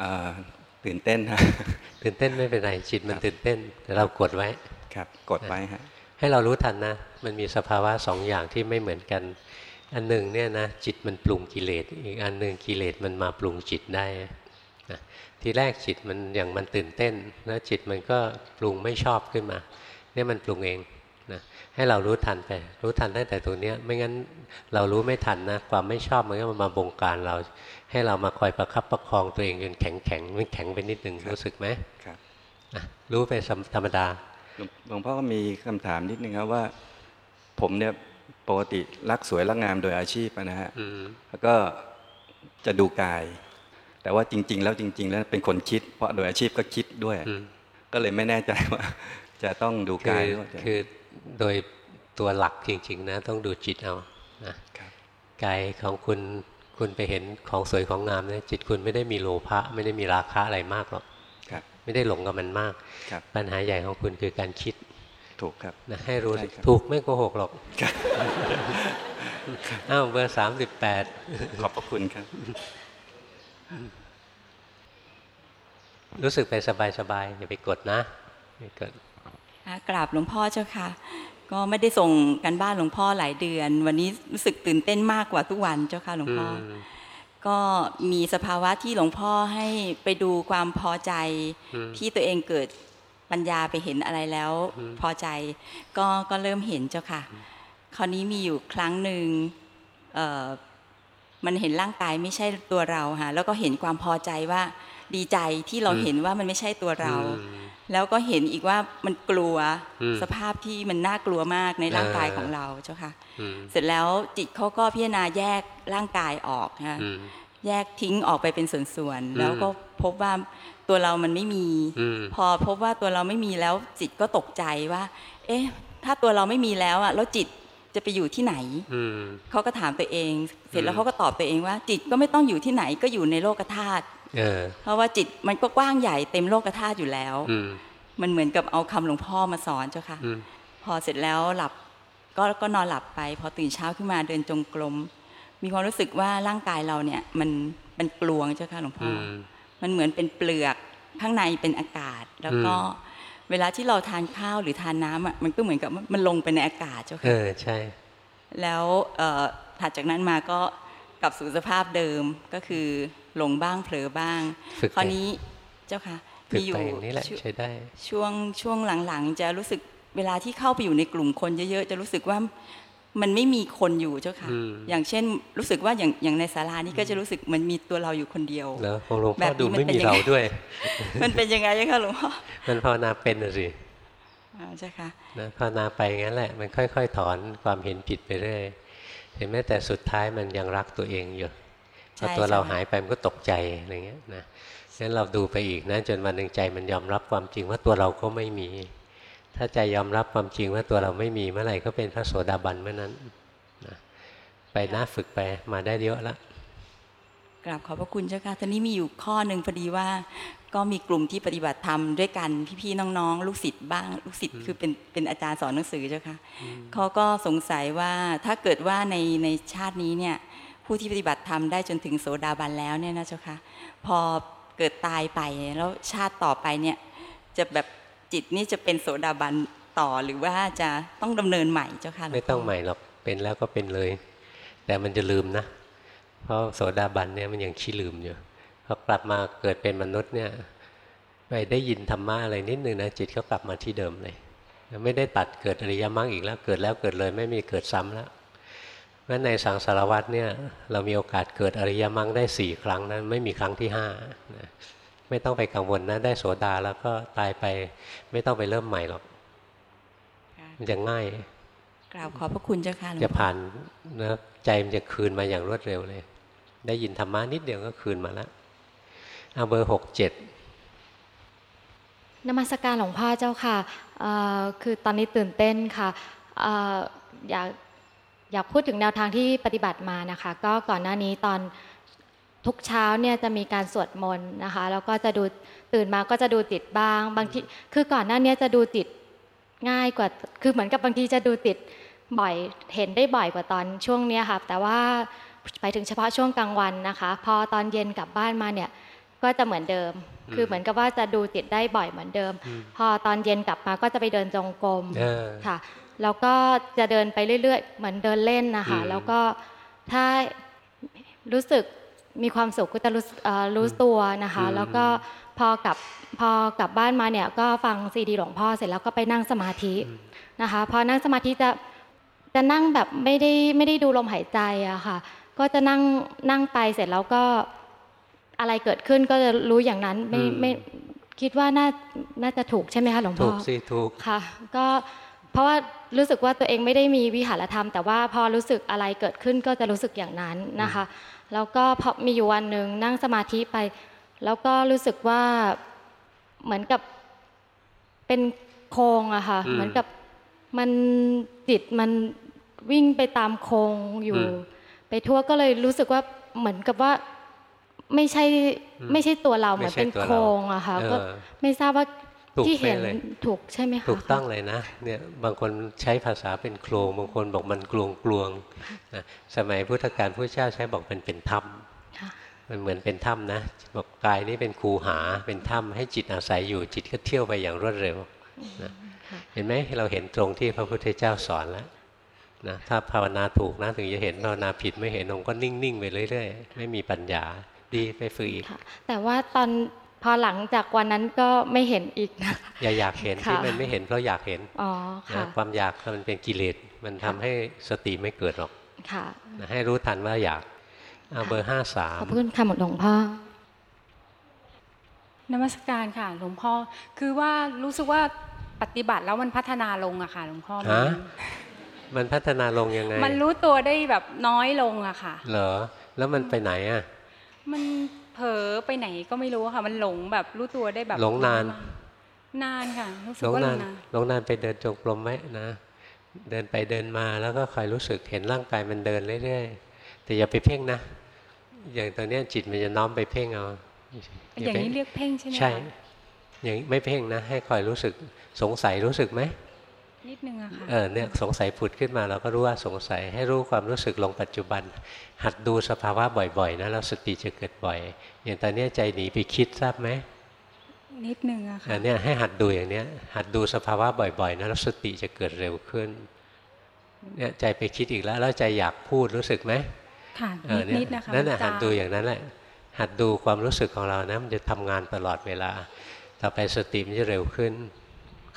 อ่าตื่นเต้นฮะตื่นเต้นไม่เป็นไรจิตมันตื่นเต้น แต่เรากดไว้ครับ กดไว้ฮะให้เรารู้ทันนะ มันมีสภาวะสองอย่างที่ไม่เหมือนกัน อันหนึ่งเนี่ยนะจิตมันปรุงกิเลสอีกอันหนึ่งกิเลสมันมาปรุงจิตได้นะทีแรกจิตมันอย่างมันตื่นเต้น แล้วจิตมันก็ปรุงไม่ชอบขึ้นมาเนี่ยมันปรุงเองนะ ให้เรารู้ทันไป รู้ทันตั้งแต่ตรงเนี้ยไม่งั้นเรารู้ไม่ทันนะ ความไม่ชอบมันก็มาบงการเรา ให้เรามาคอยประคับประคองตัวเองจนแข็งแข็งไม่แข็งไปนิดหนึ่งรู้สึกไหมครับอะรู้ไปธรรมดาหลวงหลวงพ่อก็มีคำถามนิดนึงครับว่า ผมเนี่ยปกติรักสวยรักงามโดยอาชีพอะนะฮะอืมแล้วก็จะดูกาย แต่ว่าจริง ๆ แล้วจริง ๆ แล้วเป็นคนคิด เพราะโดยอาชีพก็คิดด้วย ก็เลยไม่แน่ใจว่า จะต้องดูคืกาอยหรือว่าจะคือ โดยตัวหลักจริงๆนะต้องดูจิตเอานะกายของคุณคุณไปเห็นของสวยของงามเนี่ยจิตคุณไม่ได้มีโลภะไม่ได้มีราคะอะไรมากหรอกครับไม่ได้หลงกับมันมากครับปัญหาใหญ่ของคุณคือการคิดถูกครับนะให้รู้ใช่ครับถูกไม่โกหกหรอกอ้าวเบอร์สามสิบแปดขอบพระคุณครับ รู้สึกไปสบายๆอย่าไปกดนะอย่ากดค่ะ กราบหลวงพ่อเจ้าค่ะ ก็ไม่ได้ส่งกันบ้านหลวงพ่อหลายเดือน วันนี้รู้สึกตื่นเต้นมากกว่าทุกวันเจ้าค่ะหลวงพ่ออก็มีสภาวะที่หลวงพ่อให้ไปดูความพอใจอืมที่ตัวเองเกิดปัญญาไปเห็นอะไรแล้วอืมพอใจ ก็ก็เริ่มเห็นเจ้าค่ะ คราวนี้มีอยู่ครั้งหนึ่งเอ่อมันเห็นร่างกายไม่ใช่ตัวเราค่ะแล้วก็เห็นความพอใจว่าดีใจที่เราอืมเห็นว่ามันไม่ใช่ตัวเราอืม แล้วก็เห็นอีกว่ามันกลัวอืมสภาพที่มันน่ากลัวมากในร่างกายเออของเราเจ้าค่ะอืมเสร็จแล้วจิตเขาก็พิจารณาแยกร่างกายออกค่ะอืมแยกทิ้งออกไปเป็นส่วนอืมๆแล้วก็พบว่าตัวเรามันไม่มีอืมพอพบว่าตัวเราไม่มีแล้วจิตก็ตกใจว่า เอ๊ะ ถ้าตัวเราไม่มีแล้วอะแล้วจิตจะไปอยู่ที่ไหนอืมเขาก็ถามตัวเอง เสร็จแล้อืวมเขาก็ตอบตัวเองว่า จิตก็ไม่ต้องอยู่ที่ไหนก็อยู่ในโลกธาตุ เออเพราะว่าจิตมันก็กว้างใหญ่เต็มโลกธาตุอยู่แล้วอืมมันเหมือนกับเอาคำหลวงพ่อมาสอนเจ้าค่ะอืมพอเสร็จแล้วหลับก็ก็นอนหลับไป พอตื่นเช้าขึ้นมาเดินจงกรมมีความรู้สึกว่าร่างกายเราเนี่ย มันมันกลวงเจ้าค่ะหลวงพ่ออมมันเหมือนเป็นเปลือกข้างในเป็นอากาศ แล้วก็อืมเวลาที่เราทานข้าวหรือทานน้ำอะมันก็เหมือนกับมันลงไปในอากาศเจ้าเอค่ะอใช่ แล้วเอ่อถัดจากนั้นมาก็ กลับสู่สภาพเดิมก็คือหลงบ้างเผลอบ้างฝึกไปคราวนี้เจ้าค่ะฝึกมีอยู่ไปอย่างนี้แหละช่วใช้ได้ ช่วงช่วงหลังๆ จะรู้สึกเวลาที่เข้าไปอยู่ในกลุ่มคนเยอะๆ จะรู้สึกว่ามันไม่มีคนอยู่เจ้าค่ะอืมอย่างเช่นรู้สึกว่าอย่างอย่างในศาลานี่ก็จะรู้สึกเหมันมีตัวเราอยู่คนเดียวแล้วของหลวงแบพ่อบดูนี้มันไม่เป็นมียังไงเราด้วย มันเป็นยังไงคะหลวงพ่อมันภาวนาเป็นน่ะสิอ่าใช่ค่ะนะภาวนาไปงั้นแหละ มันค่อย ๆ ถอนความเห็นผิดไปเรื่อย เห็นไหมแต่สุดท้ายมันยังรักตัวเองอยู่พใช่อตัวเราใช่หายไปมันก็ตกใจอะไรเงี้ยนะงั้นเราดูไปอีกนะจนวันหนึ่งใจมันยอมรับความจริงว่าตัวเราก็ไม่มี ถ้าใจยอมรับความจริงว่าตัวเราไม่มีเมื่อไหร่ก็เป็นพระโสดาบันเมื่อนั้นนะไปนะฝึกไปมาได้เยอะแล้วกราบขอบพระคุณเจ้าค่ะตอนนี้มีอยู่ข้อหนึ่งพอดีว่า ก็มีกลุ่มที่ปฏิบัติธรรมด้วยกันพี่ๆน้องๆ ลูกศิษย์บ้าง ลูกศิษย์คือเป็นเป็นอาจารย์สอนหนังสือเจ้าค่ะเขาก็สงสัยว่าถ้าเกิดว่าในในชาตินี้เนี่ยผู้ที่ปฏิบัติธรรมได้จนถึงโสดาบันแล้วเนี่ยนะเจ้าค่ะพอเกิดตายไปแล้วชาติต่อไปเนี่ยจะแบบจิตนี่จะเป็นโสดาบันต่อหรือว่าจะต้องดำเนินใหม่เจ้าค่ะหลวงพ่ไม่ต้องใหม่หรอกเป็นแล้วก็เป็นเลย แต่มันจะลืมนะ เพราะโสดาบันเนี่ยมันยังขี้ลืมอยู่พ อ กลับมาเกิดเป็นมนุษย์เนี่ย ไปได้ยินธรรมะอะไรนิดนึงนะจิตก็กลับมาที่เดิมเลย ไม่ได้ตัดเกิดอริยมรรคอีกแล้วเกิดแล้วเกิดเลยไม่มีเกิดซ้ำแล้วเพราะในสังสารวัตเนี่ยเรามีโอกาสเกิดอริยมรรคได้สี่ครั้งนั้นไม่มีครั้งที่ห้านะไม่ต้องไปกังวลนะได้โสดาแล้วก็ตายไปไม่ต้องไปเริ่มใหม่หรอกมันจะง่ายกราบขอบพระคุณเจ้าค่ะหลวงจะพ่อผ่านนะใจมันจะคืนมาอย่างรวดเร็วเลย ได้ยินธรรมะนิดเดียวก็คืนมาแล้ว เอาเบอร์หกเจ็ดนมัสการหลวงพ่อเจ้าค่ะคือตอนนี้ตื่นเต้นค่ะออยากอยากพูดถึงแนวทางที่ปฏิบัติมานะคะ ก็ก่อนหน้านี้ตอนทุกเช้าเนี่ยจะมีการสวดมนต์นะคะแล้วก็จะดูตื่นมาก็จะดูติดบ้างบางทีคือก่อนหน้านี้จะดูติดง่ายกว่า คือเหมือนกับบางทีจะดูติดบ่อยเห็นได้บ่อยกว่าตอนช่วงนี้ค่ะแต่ว่าไปถึงเฉพาะช่วงกลางวันนะคะ พอตอนเย็นกลับบ้านมาเนี่ย ก็จะเหมือนเดิมอืมคือเหมือนกับว่าจะดูติดได้บ่อยเหมือนเดิมอืมพอตอนเย็นกลับมาก็จะไปเดินจงกรมเออค่ะ แล้วก็จะเดินไปเรื่อยๆ เหมือนเดินเล่นนะคะอืมแล้วก็ถ้ารู้สึกมีความสุขก็จะรู้เอ่อรู้ตัวนะคะ แล้วก็พอกลับพอกลับบ้านมาเนี่ยก็ฟังซีดีหลวงพ่อเสร็จแล้วก็ไปนั่งสมาธินะคะ พอนั่งสมาธิจะจะนั่งแบบไม่ได้ไม่ได้ดูลมหายใจอะค่ะ ก็จะนั่งนั่งไปเสร็จแล้วก็ อะไรเกิดขึ้นก็จะรู้อย่างนั้นไม่อืมไม่คิดว่าน่าน่าจะถูกใช่ไหมคะหลวงพ่ถูอกสิถูกค่ะ ก็เพราะว่ารู้สึกว่าตัวเองไม่ได้มีวิหารธรรม แต่ว่าพอรู้สึกอะไรเกิดขึ้นก็จะรู้สึกอย่างนั้นนะคะ แล้วก็พอมีอยู่วันหนึ่งนั่งสมาธิไป แล้วก็รู้สึกว่าเหมือนกับเป็นโครงอะค่ะอืมเหมือนกับมันจิตมันวิ่งไปตามโครงอยู่อืมไปทั่วก็เลยรู้สึกว่าเหมือนกับว่า ไม่ใช่อืมไม่ใช่ตัวเราเหไม่มือนใช่เป็นตัวโคเรารงอะค่ะเออก็ไม่ทราบว่าถูกที่เห็นเป๊ะเลยถูกใช่ไหมคะถูกต้องเลยนะเนี่ยบางคนใช้ภาษาเป็นโครงบางคนบอกมันกลวงกลวงๆนะสมัยพุทธกาลพระเจ้าใช้บอกมันเป็นถ้ำมันเหมือนเป็นถ้ำนะบอกกายนี้เป็นคูหาเป็นถ้ำให้จิตอาศัยอยู่จิตก็เที่ยวไปอย่างรวดเร็วนะเห็นไหมเราเห็นตรงที่พระพุทธเจ้าสอนแล้วนะถ้าภาวนาถูกนะถึงจะเห็นภาวนาผิดไม่เห็นองค์ก็นิ่งๆไปเรื่อยๆ ไม่มีปัญญา ดีไปฝึกอีกแต่ว่าตอนพอหลังจากวันนั้นก็ไม่เห็นอีกนะอย่าอยากเห็นค่ะที่มันไม่เห็นเพราะอยากเห็นอ๋อนะค่ะความอยากมันเป็นกิเลสมันทำให้สติไม่เกิดหรอกค่ะนะให้รู้ทันว่าอยากเอาเบอร์ห้าสามขอบคุณค่ะหมดหลวงพ่อนมัสการค่ะ หลวงพ่อคือว่ารู้สึกว่าปฏิบัติแล้วมันพัฒนาลงอะค่ะ หลวงพ่อฮะมันพัฒนาลงยังไง มันรู้ตัวได้แบบน้อยลงอะค่ะ เหรอ แล้วมันไปไหนอะ มันเผลอไปไหนก็ไม่รู้อะค่ะ มันหลงแบบรู้ตัวได้แบบหลงนาน นานค่ะรู้สึหลกงว่าหลนานงนานหลงนานไปเดินจงกรมไหมนะเดินไปเดินมาแล้วก็คอยรู้สึกเห็นร่างกายมันเดินเรื่อยๆแต่อย่าไปเพ่งนะ อย่างตอนเนี้ยจิตมันจะน้อมไปเพ่งเอาอย่างนี้เรียกเพ่งใช่ไหมคะใช่อย่างไม่เพ่งนะ ให้คอยรู้สึกสงสัยรู้สึกไหม นิดนึงอะค่ะเออเนี่ยสงสัยผุดขึ้นมาเราก็รู้ว่าสงสัยให้รู้ความรู้สึกลงปัจจุบัน หัดดูสภาวะบ่อยๆนะแล้วสติจะเกิดบ่อย อย่างตอนเนี้ยใจหนีไปคิดทราบไหมนิดนึงอะค่ะอันเนี้ยให้หัดดูอย่างเนี้ย หัดดูสภาวะบ่อยๆนะแล้วสติจะเกิดเร็วขึ้นเนี่ยใจไปคิดอีกแล้ว แล้วใจอยากพูดรู้สึกไหมค่ะเออเยนิดๆนะคะนั่นแหละตาหัดดูอย่างนั้นแหละหัดดูความรู้สึกของเรานะมันจะทำงานตลอดเวลา ต่อไปสติมันจะเร็วขึ้น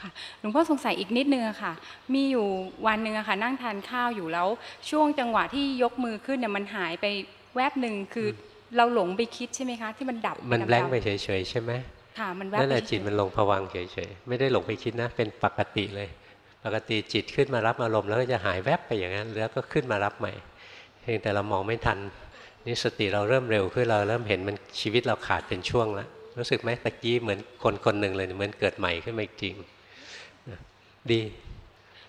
ค่ะหลวงพ่อสงสัยอีกนิดนึงอะค่ะ มีอยู่วันหนึ่งอะค่ะ นั่งทานข้าวอยู่แล้ว ช่วงจังหวะที่ยกมือขึ้นเนี่ยมันหายไปแวบหนึ่งคือเราหลงไปคิดใช่ไหมคะ ที่มันดับมันดำๆแบงค์ไปเฉยๆใช่ไหมค่ะมันแวบนั่นแหไปละจิตมันลงผวังค์เฉยๆไม่ได้หลงไปคิดนะ เป็นปกติเลย ปกติจิตขึ้นมารับอารมณ์แล้วก็จะหายแวบไปอย่างนั้น แล้วก็ขึ้นมารับใหม่เพียงแต่เรามองไม่ทันนี่สติเราเริ่มเร็วขึ้นเราเริ่มเห็นมันชีวิตเราขาดเป็นช่วงแล้วรู้สึกไหมตะกี้เหมือนคนคนหนึ่งเลยเหมือนเกิดใหม่ขึ้นมาอีกจริง ดี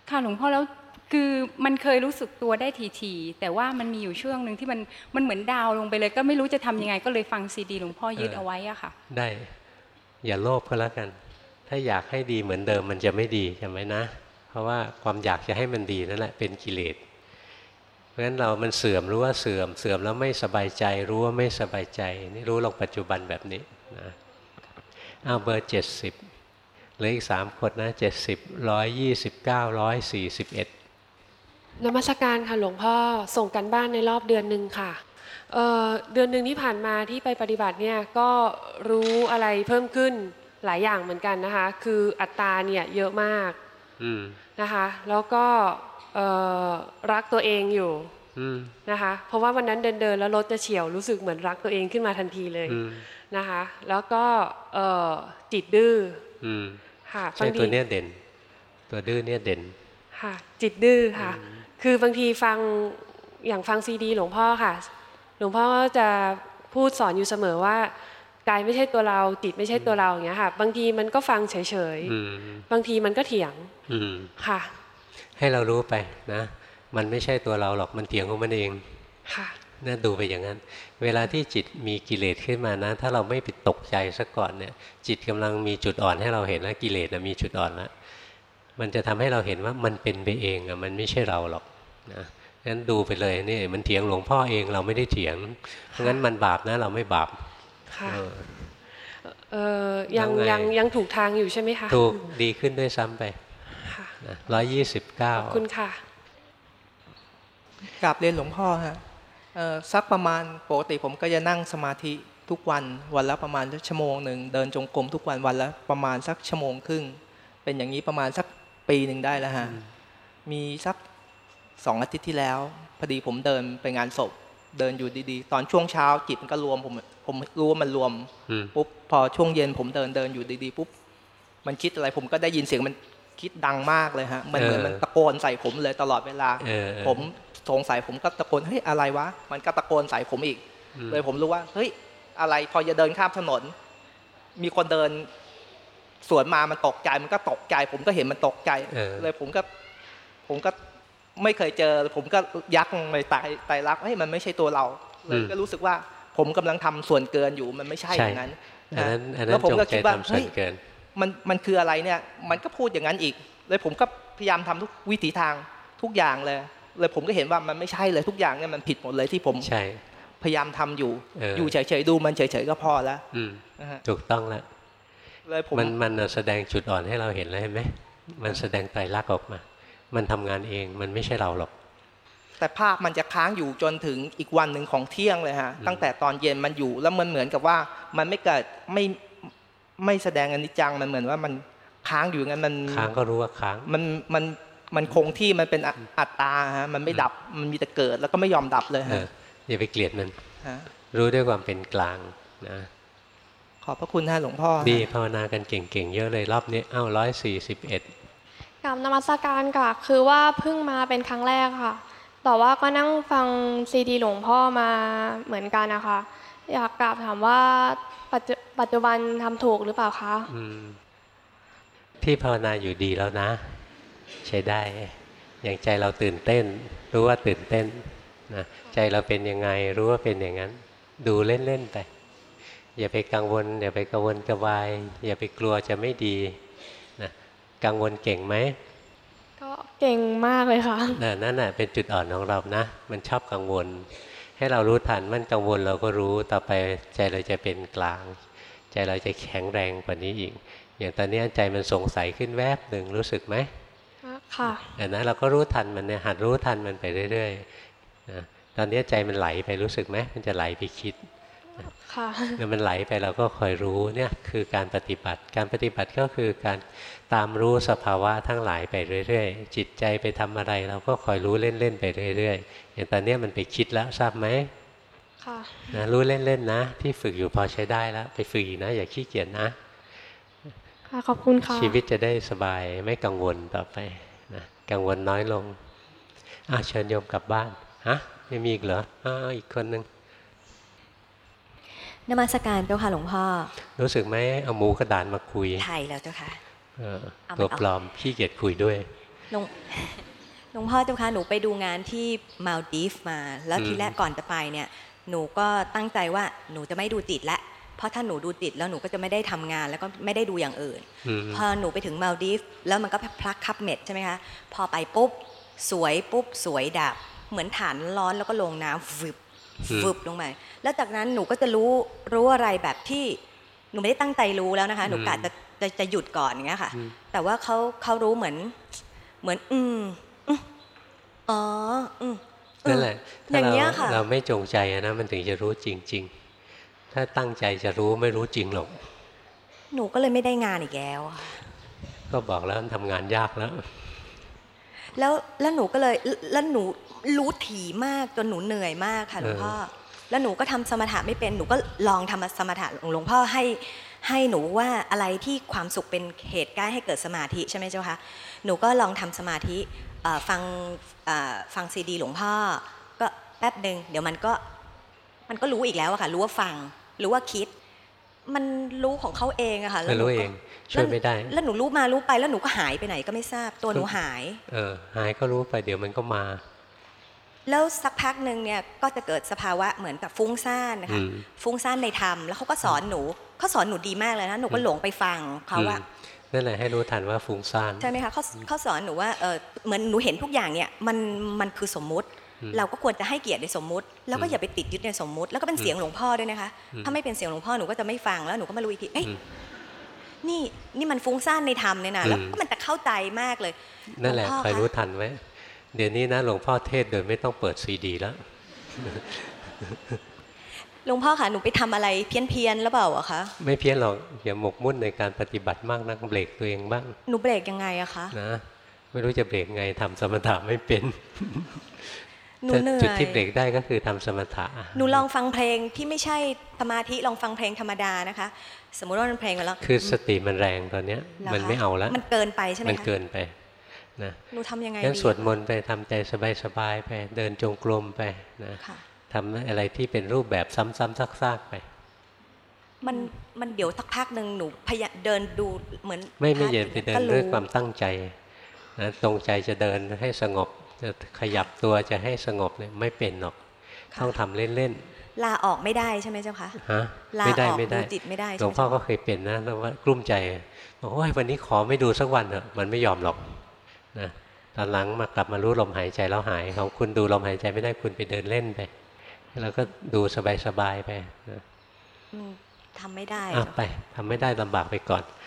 ค่ะหลวงพ่อแล้วคือมันเคยรู้สึกตัวได้ทีๆแต่ว่ามันมีอยู่ช่วงหนึ่งที่มันมันเหมือนดาวลงไปเลย ก็ไม่รู้จะทำยังไงก็เลยฟังซีดีหลวงพ่อยึดเอาไว้อะค่ะ ได้ อย่าโลภก็แล้วกัน ถ้าอยากให้ดีเหมือนเดิมมันจะไม่ดีใช่ไหมนะ เพราะว่าความอยากจะให้มันดีนั่นแหละเป็นกิเลสเพราะฉะนั้นเรามันเสื่อมรู้ว่าเสื่อมเสื่อมแล้วไม่สบายใจ รู้ว่าไม่สบายใจ นี่รู้ลงปัจจุบันแบบนี้นะเอาเบอร์เจ็ดสิบ เหลืออีกสามคนนะเจ็ดสิบร้อยยี่สิบเก้าร้อยสี่สิบเอ็ดนมัสการค่ะหลวงพ่อส่งกันบ้านในรอบเดือนหนึ่งค่ะเเดือนหนึ่งที่ผ่านมาที่ไปปฏิบัติเนี่ยก็รู้อะไรเพิ่มขึ้นหลายอย่างเหมือนกันนะคะ คืออัตราเนี่ยเยอะมากนะคะ แล้วก็รักตัวเองอยู่นะคะ เพราะว่าวันนั้นเดินเดินแล้วรถจะเฉียวรู้สึกเหมือนรักตัวเองขึ้นมาทันทีเลยนะคะ แล้วก็จิตดื้อ ค่ะใช่ตัวเนี้ยเด่น ตัวดื้อเนี่ยเด่นค่ะ จิตดื้อค่ะ คือบางทีฟังอย่างฟังซีดี หลวงพ่อค่ะ หลวงพ่อก็จะพูดสอนอยู่เสมอว่ากายไม่ใช่ตัวเราจิตไม่ใช่ตัวเราอย่างเงี้ยค่ะ บางทีมันก็ฟังเฉยๆบางทีมันก็เถียงค่ะ ให้เรารู้ไปนะ มันไม่ใช่ตัวเราหรอกมันเถียงของมันเองค่ะน่าดูไปอย่างนั้น เวลาที่จิตมีกิเลสขึ้นมานะ ถ้าเราไม่ไปตกใจซะก่อนเนี่ย จิตกำลังมีจุดอ่อนให้เราเห็นแล้วกิเลสมีจุดอ่อนแล้วมันจะทำให้เราเห็นว่ามันเป็นไปเองอะมันไม่ใช่เราหรอกนะงั้นดูไปเลยนี่มันเถียงหลวงพ่อเองเราไม่ได้เถียงเพราะงั้นมันบาปนะ เราไม่บาปค่ะเออยังยังยังถูกทางอยู่ใช่ไหมคะถูกดีขึ้นด้วยซ้ำไปร้อยยี่สิบเก้าคุณค่ะกราบเรียนหลวงพ่อฮะ สักประมาณปกติผมก็จะนั่งสมาธิทุกวันวันละประมาณชั่วโมงหนึ่งเดินจงกรมทุกวันวันละประมาณสักชั่วโมงครึ่ง เป็นอย่างนี้ประมาณสักปีหนึ่งได้แล้วฮะมีสักสองอาทิตย์ที่แล้วพอดีผมเดินไปงานศพ เดินอยู่ดีๆ ตอนช่วงเช้าจิตมันก็รวมผมผมรู้ว่ามันรวมปุ๊บพอช่วงเย็นผมเดินเดินอยู่ดีๆปุ๊บมันคิดอะไรผมก็ได้ยินเสียงมันคิดดังมากเลยฮะมันเหมือนมันตะโกนใส่ผมเลยตลอดเวลา ผม สงสัยผมก็ตะโกนเฮ้ยอะไรวะ มันก็ตะโกนใส่ผมอีก เลยผมรู้ว่า เฮ้ย อะไรพอจะเดินข้ามถนน มีคนเดินสวนมามันตกใจมันก็ตกใจ ผมก็เห็นมันตกใจ เลยผมก็ ผมก็ไม่เคยเจอ ผมก็ยักไปตายตายรักเฮ้ยมันไม่ใช่ตัวเราเลยก็รู้สึกว่า ผมกำลังทำส่วนเกินอยู่มันไม่ใช่อย่างนั้นแล้วผมก็คิดว่าเฮ้ยมันมันคืออะไรเนี่ย มันก็พูดอย่างนั้นอีก เลยผมก็พยายามทำทุกวิถีทางทุกอย่างเลย เลยผมก็เห็นว่ามันไม่ใช่เลยทุกอย่างเนี่ยมันผิดหมดเลยที่ผมพยายามทำอยู่ อยู่เฉยๆดูมันเฉยๆก็พอแล้วถูกต้องแล้วเลยผมมันมันแสดงจุดอ่อนให้เราเห็นแล้วเห็นไหมมันแสดงไตรลักษณ์ออกมา มันทำงานเองมันไม่ใช่เราหรอก แต่ภาพมันจะค้างอยู่จนถึงอีกวันหนึ่งของเที่ยงเลยฮะตั้งแต่ตอนเย็นมันอยู่แล้วมันเหมือนกับว่ามันไม่เกิดไม่ไม่แสดงอนิจจังมันเหมือนว่ามันค้างอยู่งั้นมันค้างก็รู้ว่าค้างมันมัน มันคงที่มันเป็นอัตตาฮะมันไม่ดับมันมีแต่เกิดแล้วก็ไม่ยอมดับเลยฮะอย่าไปเกลียดมันรู้ด้วยความเป็นกลางนะขอบพระคุณท่านหลวงพ่อดีภาวนากันเก่งๆเยอะเลยรอบนี้เอ้าร้อยสี่สิบเอ็ดกับนมัสการค่ะคือว่าเพิ่งมาเป็นครั้งแรกค่ะ แต่ว่าก็นั่งฟังซีดีหลวงพ่อมาเหมือนกันนะคะ อยากกราบถามว่าปัจจุบันทำถูกหรือเปล่าคะที่ภาวนาอยู่ดีแล้วนะ ใช้ได้ อย่างใจเราตื่นเต้น รู้ว่าตื่นเต้นนะใจเราเป็นยังไงรู้ว่าเป็นอย่างนั้น ดูเล่นๆไปอย่าไปกังวล อย่าไปกังวลกระวาย อย่าไปกลัวจะไม่ดีนะกังวลเก่งไหมก็เก่งมากเลยค่ะนั่นแหะเป็นจุดอ่อนของเรานะ มันชอบกังวล ให้เรารู้ทันมันกังวลเราก็รู้ต่อไปใจเราจะเป็นกลาง ใจเราจะแข็งแรงกว่านี้อีกอย่างตอนนี้ใจมันสงสัยขึ้นแวบหนึ่งรู้สึกไหม ค่ะอันนั้นเราก็รู้ทันมันเนี่ยหัดรู้ทันมันไปเรื่อยๆนะตอนนี้ใจมันไหลไปรู้สึกไหมมันจะไหลไปคิดเมื่อมันไหลไปเราก็คอยรู้เนี่ยคือการปฏิบัติ การปฏิบัติก็คือการตามรู้สภาวะทั้งหลายไปเรื่อยๆ จิตใจไปทำอะไร เราก็คอยรู้เล่นๆไปเรื่อยๆ อย่างตอนนี้มันไปคิดแล้วทราบไหมค่ะนะรู้เล่นๆนะ ที่ฝึกอยู่พอใช้ได้แล้ว ไปฝึกนะ อย่าขี้เกียจนะค่ะขอบคุณค่ะชีวิตจะได้สบายไม่กังวลต่อไปนะ กังวลน้อยลงอาเชิญโยมกลับบ้านฮะยังมีอีกเหรออ้าวอีกคนหนึ่งนมัสการเจ้าค่ะหลวงพ่อ รู้สึกไหมเอาหมูกระดานมาคุยไทยแล้วเจ้าค่ะเออเอาไปตัวเอาปลอมขี้เกียจคุยด้วยหลวงหลวงพ่อเจ้าค่ะหนูไปดูงานที่มาลดีฟมา แล้วอืมทีแรกก่อนจะไปเนี่ย หนูก็ตั้งใจว่าหนูจะไม่ดูจิตละ เพราะถ้าหนูดูจิตแล้วหนูก็จะไม่ได้ทำงานแล้วก็ไม่ได้ดูอย่างอื่นอืมพอหนูไปถึงมาลดีฟแล้วมันก็พลักคับเม็ดใช่ไหมคะ พอไปปุ๊บ สวยปุ๊บ สวยดับ เหมือนฐานร้อนแล้วก็ลงน้ำฟึบอืมฟึบลงไปแล้วจากนั้นหนูก็จะรู้รู้อะไรแบบที่หนูไม่ได้ตั้งใจรู้แล้วนะคะ หนูกะจะจะจะหยุดก่อนอย่างเงี้ยค่ะอืมแต่ว่าเขาเขารู้เหมือนเหมือน อืมอืมอ๋ออืมเออนั่นแหละอถ้าย่างเราเงี้ยค่ะเราไม่จงใจอะนะมันถึงจะรู้จริง ๆ ถ้าตั้งใจจะรู้ไม่รู้จริงหรอก หนูก็เลยไม่ได้งานอีกแล้วอะค่ะก็บอกแล้วทำงานยากแล้ว แล้วแล้วหนูก็เลยแล้วหนูรู้ถี่มากจนหนูเหนื่อยมากค่ะหลวงพ่อแล้วหนูก็ทำสมถะไม่เป็นหนูก็ลองทำสมถะหลวงพ่อให้ให้หนูว่าอะไรที่ความสุขเป็นเหตุใกล้ให้เกิดสมาธิใช่ไหมเจ้าคะหนูก็ลองทำสมาธิเอ่อฟังเอ่อฟังซีดี หลวงพ่อ ก็แป๊บหนึ่งเดี๋ยวมันก็มันก็รู้อีกแล้วอะค่ะ รู้ว่าฟัง รู้ว่าคิด มันรู้ของเขาเองอะค่ะแล้วไม่หนูรู้ก็เองช่วยไม่ได้ แล้วหนูรู้มารู้ไปแล้วหนูก็หายไปไหนก็ไม่ทราบตัวหนูหาย เออหายก็รู้ไปเดี๋ยวมันก็มา แล้วสักพักหนึ่งเนี่ยก็จะเกิดสภาวะเหมือนกับฟุ้งซ่านนะคะอืมฟุ้งซ่านในธรรมแล้วเขาก็สอนหนูเขาสอนหนูดีมากเลยนะหนูก็หลงไปฟังเขาอะอืมนั่นแหละให้รู้ทันว่าฟุ้งซ่านใช่ไหมคะเขาเขาสอนหนูว่าเออเหมือนหนูเห็นทุกอย่างเนี่ยมันมันคือสมมุติอืม เราก็ควรจะให้เกียรติในสมมุติ แล้วก็อืมอย่าไปติดยึดในสมมุติ แล้วก็เป็นเสียงหลวงพ่อด้วยนะคะอืมถ้าไม่เป็นเสียงหลวงพ่อหนูก็จะไม่ฟังแล้วหนูก็มารู้อีกทีเอ้ยอืมนี่นี่มันฟุ้งซ่านในธรรมเนี่ยนะแล้วอืมก็มันจะเข้าใจมากเลยนั่นแหละวงพ่อคอยคะรู้ทันไว้เดี๋ยวนี้นะหลวงพ่อเทศโดยไม่ต้องเปิดซีดีแล้วหลวงพ่อคะหนูไปทำอะไรเพี้ยนเพียนๆหรือเปล่าอะคะไม่เพี้ยนหรอกอย่าหมกมุ่นในการปฏิบัติมากนักเบรกตัวเองบ้าง หนูเบรกยังไงอะคะนะไม่รู้จะเบรกไงทำสมถะไม่เป็น หนูเหนื่อยจุดที่เบรกได้ก็คือทำสมถะหนูลองฟังเพลงที่ไม่ใช่สมาธิลองฟังเพลงธรรมดานะคะ สมมุติว่ามันเพลงมาแล้วคือสติมันแรงตอนเนี้ยเหรอคะมันไม่เอาแล้วมันเกินไปใช่ไหมคะมันเกินไปนะหนูทำยังไงงั้นดีสวดมนต์ไปทำใจสบายๆไป เดินจงกรมไปนะค่ะทำอะไรที่เป็นรูปแบบซ้ำๆซากๆไป มันมันเดี๋ยวสักพักหนึ่งหนูพยายามเดินดูเหมือน ไม่ไม่พระอย่าไปเดินก็รู้ด้วยความตั้งใจนะตรงใจจะเดินให้สงบ จะขยับตัวจะให้สงบเนี่ยไม่เป็นหรอก ต้องทำเล่นลาออกไม่ได้ใช่ไหมเจ้าคะๆฮะลาไม่ได้ออกไม่ได้ดูจิตไม่ได้ใช่ไหมหลวงพ่อก็เคยเป็นนะแล้วว่ากลุ้มใจบอกว่าวันนี้ขอไม่ดูสักวันเถอะมันไม่ยอมหรอกนะตอนหลังมากลับมารู้ลมหายใจแล้วหายของคุณดูลมหายใจไม่ได้คุณไปเดินเล่นไป แล้วก็ดูสบายๆไปนะอืมทำไม่ได้อะเจ้าไปทำไม่ได้ลำบากไปก่อนค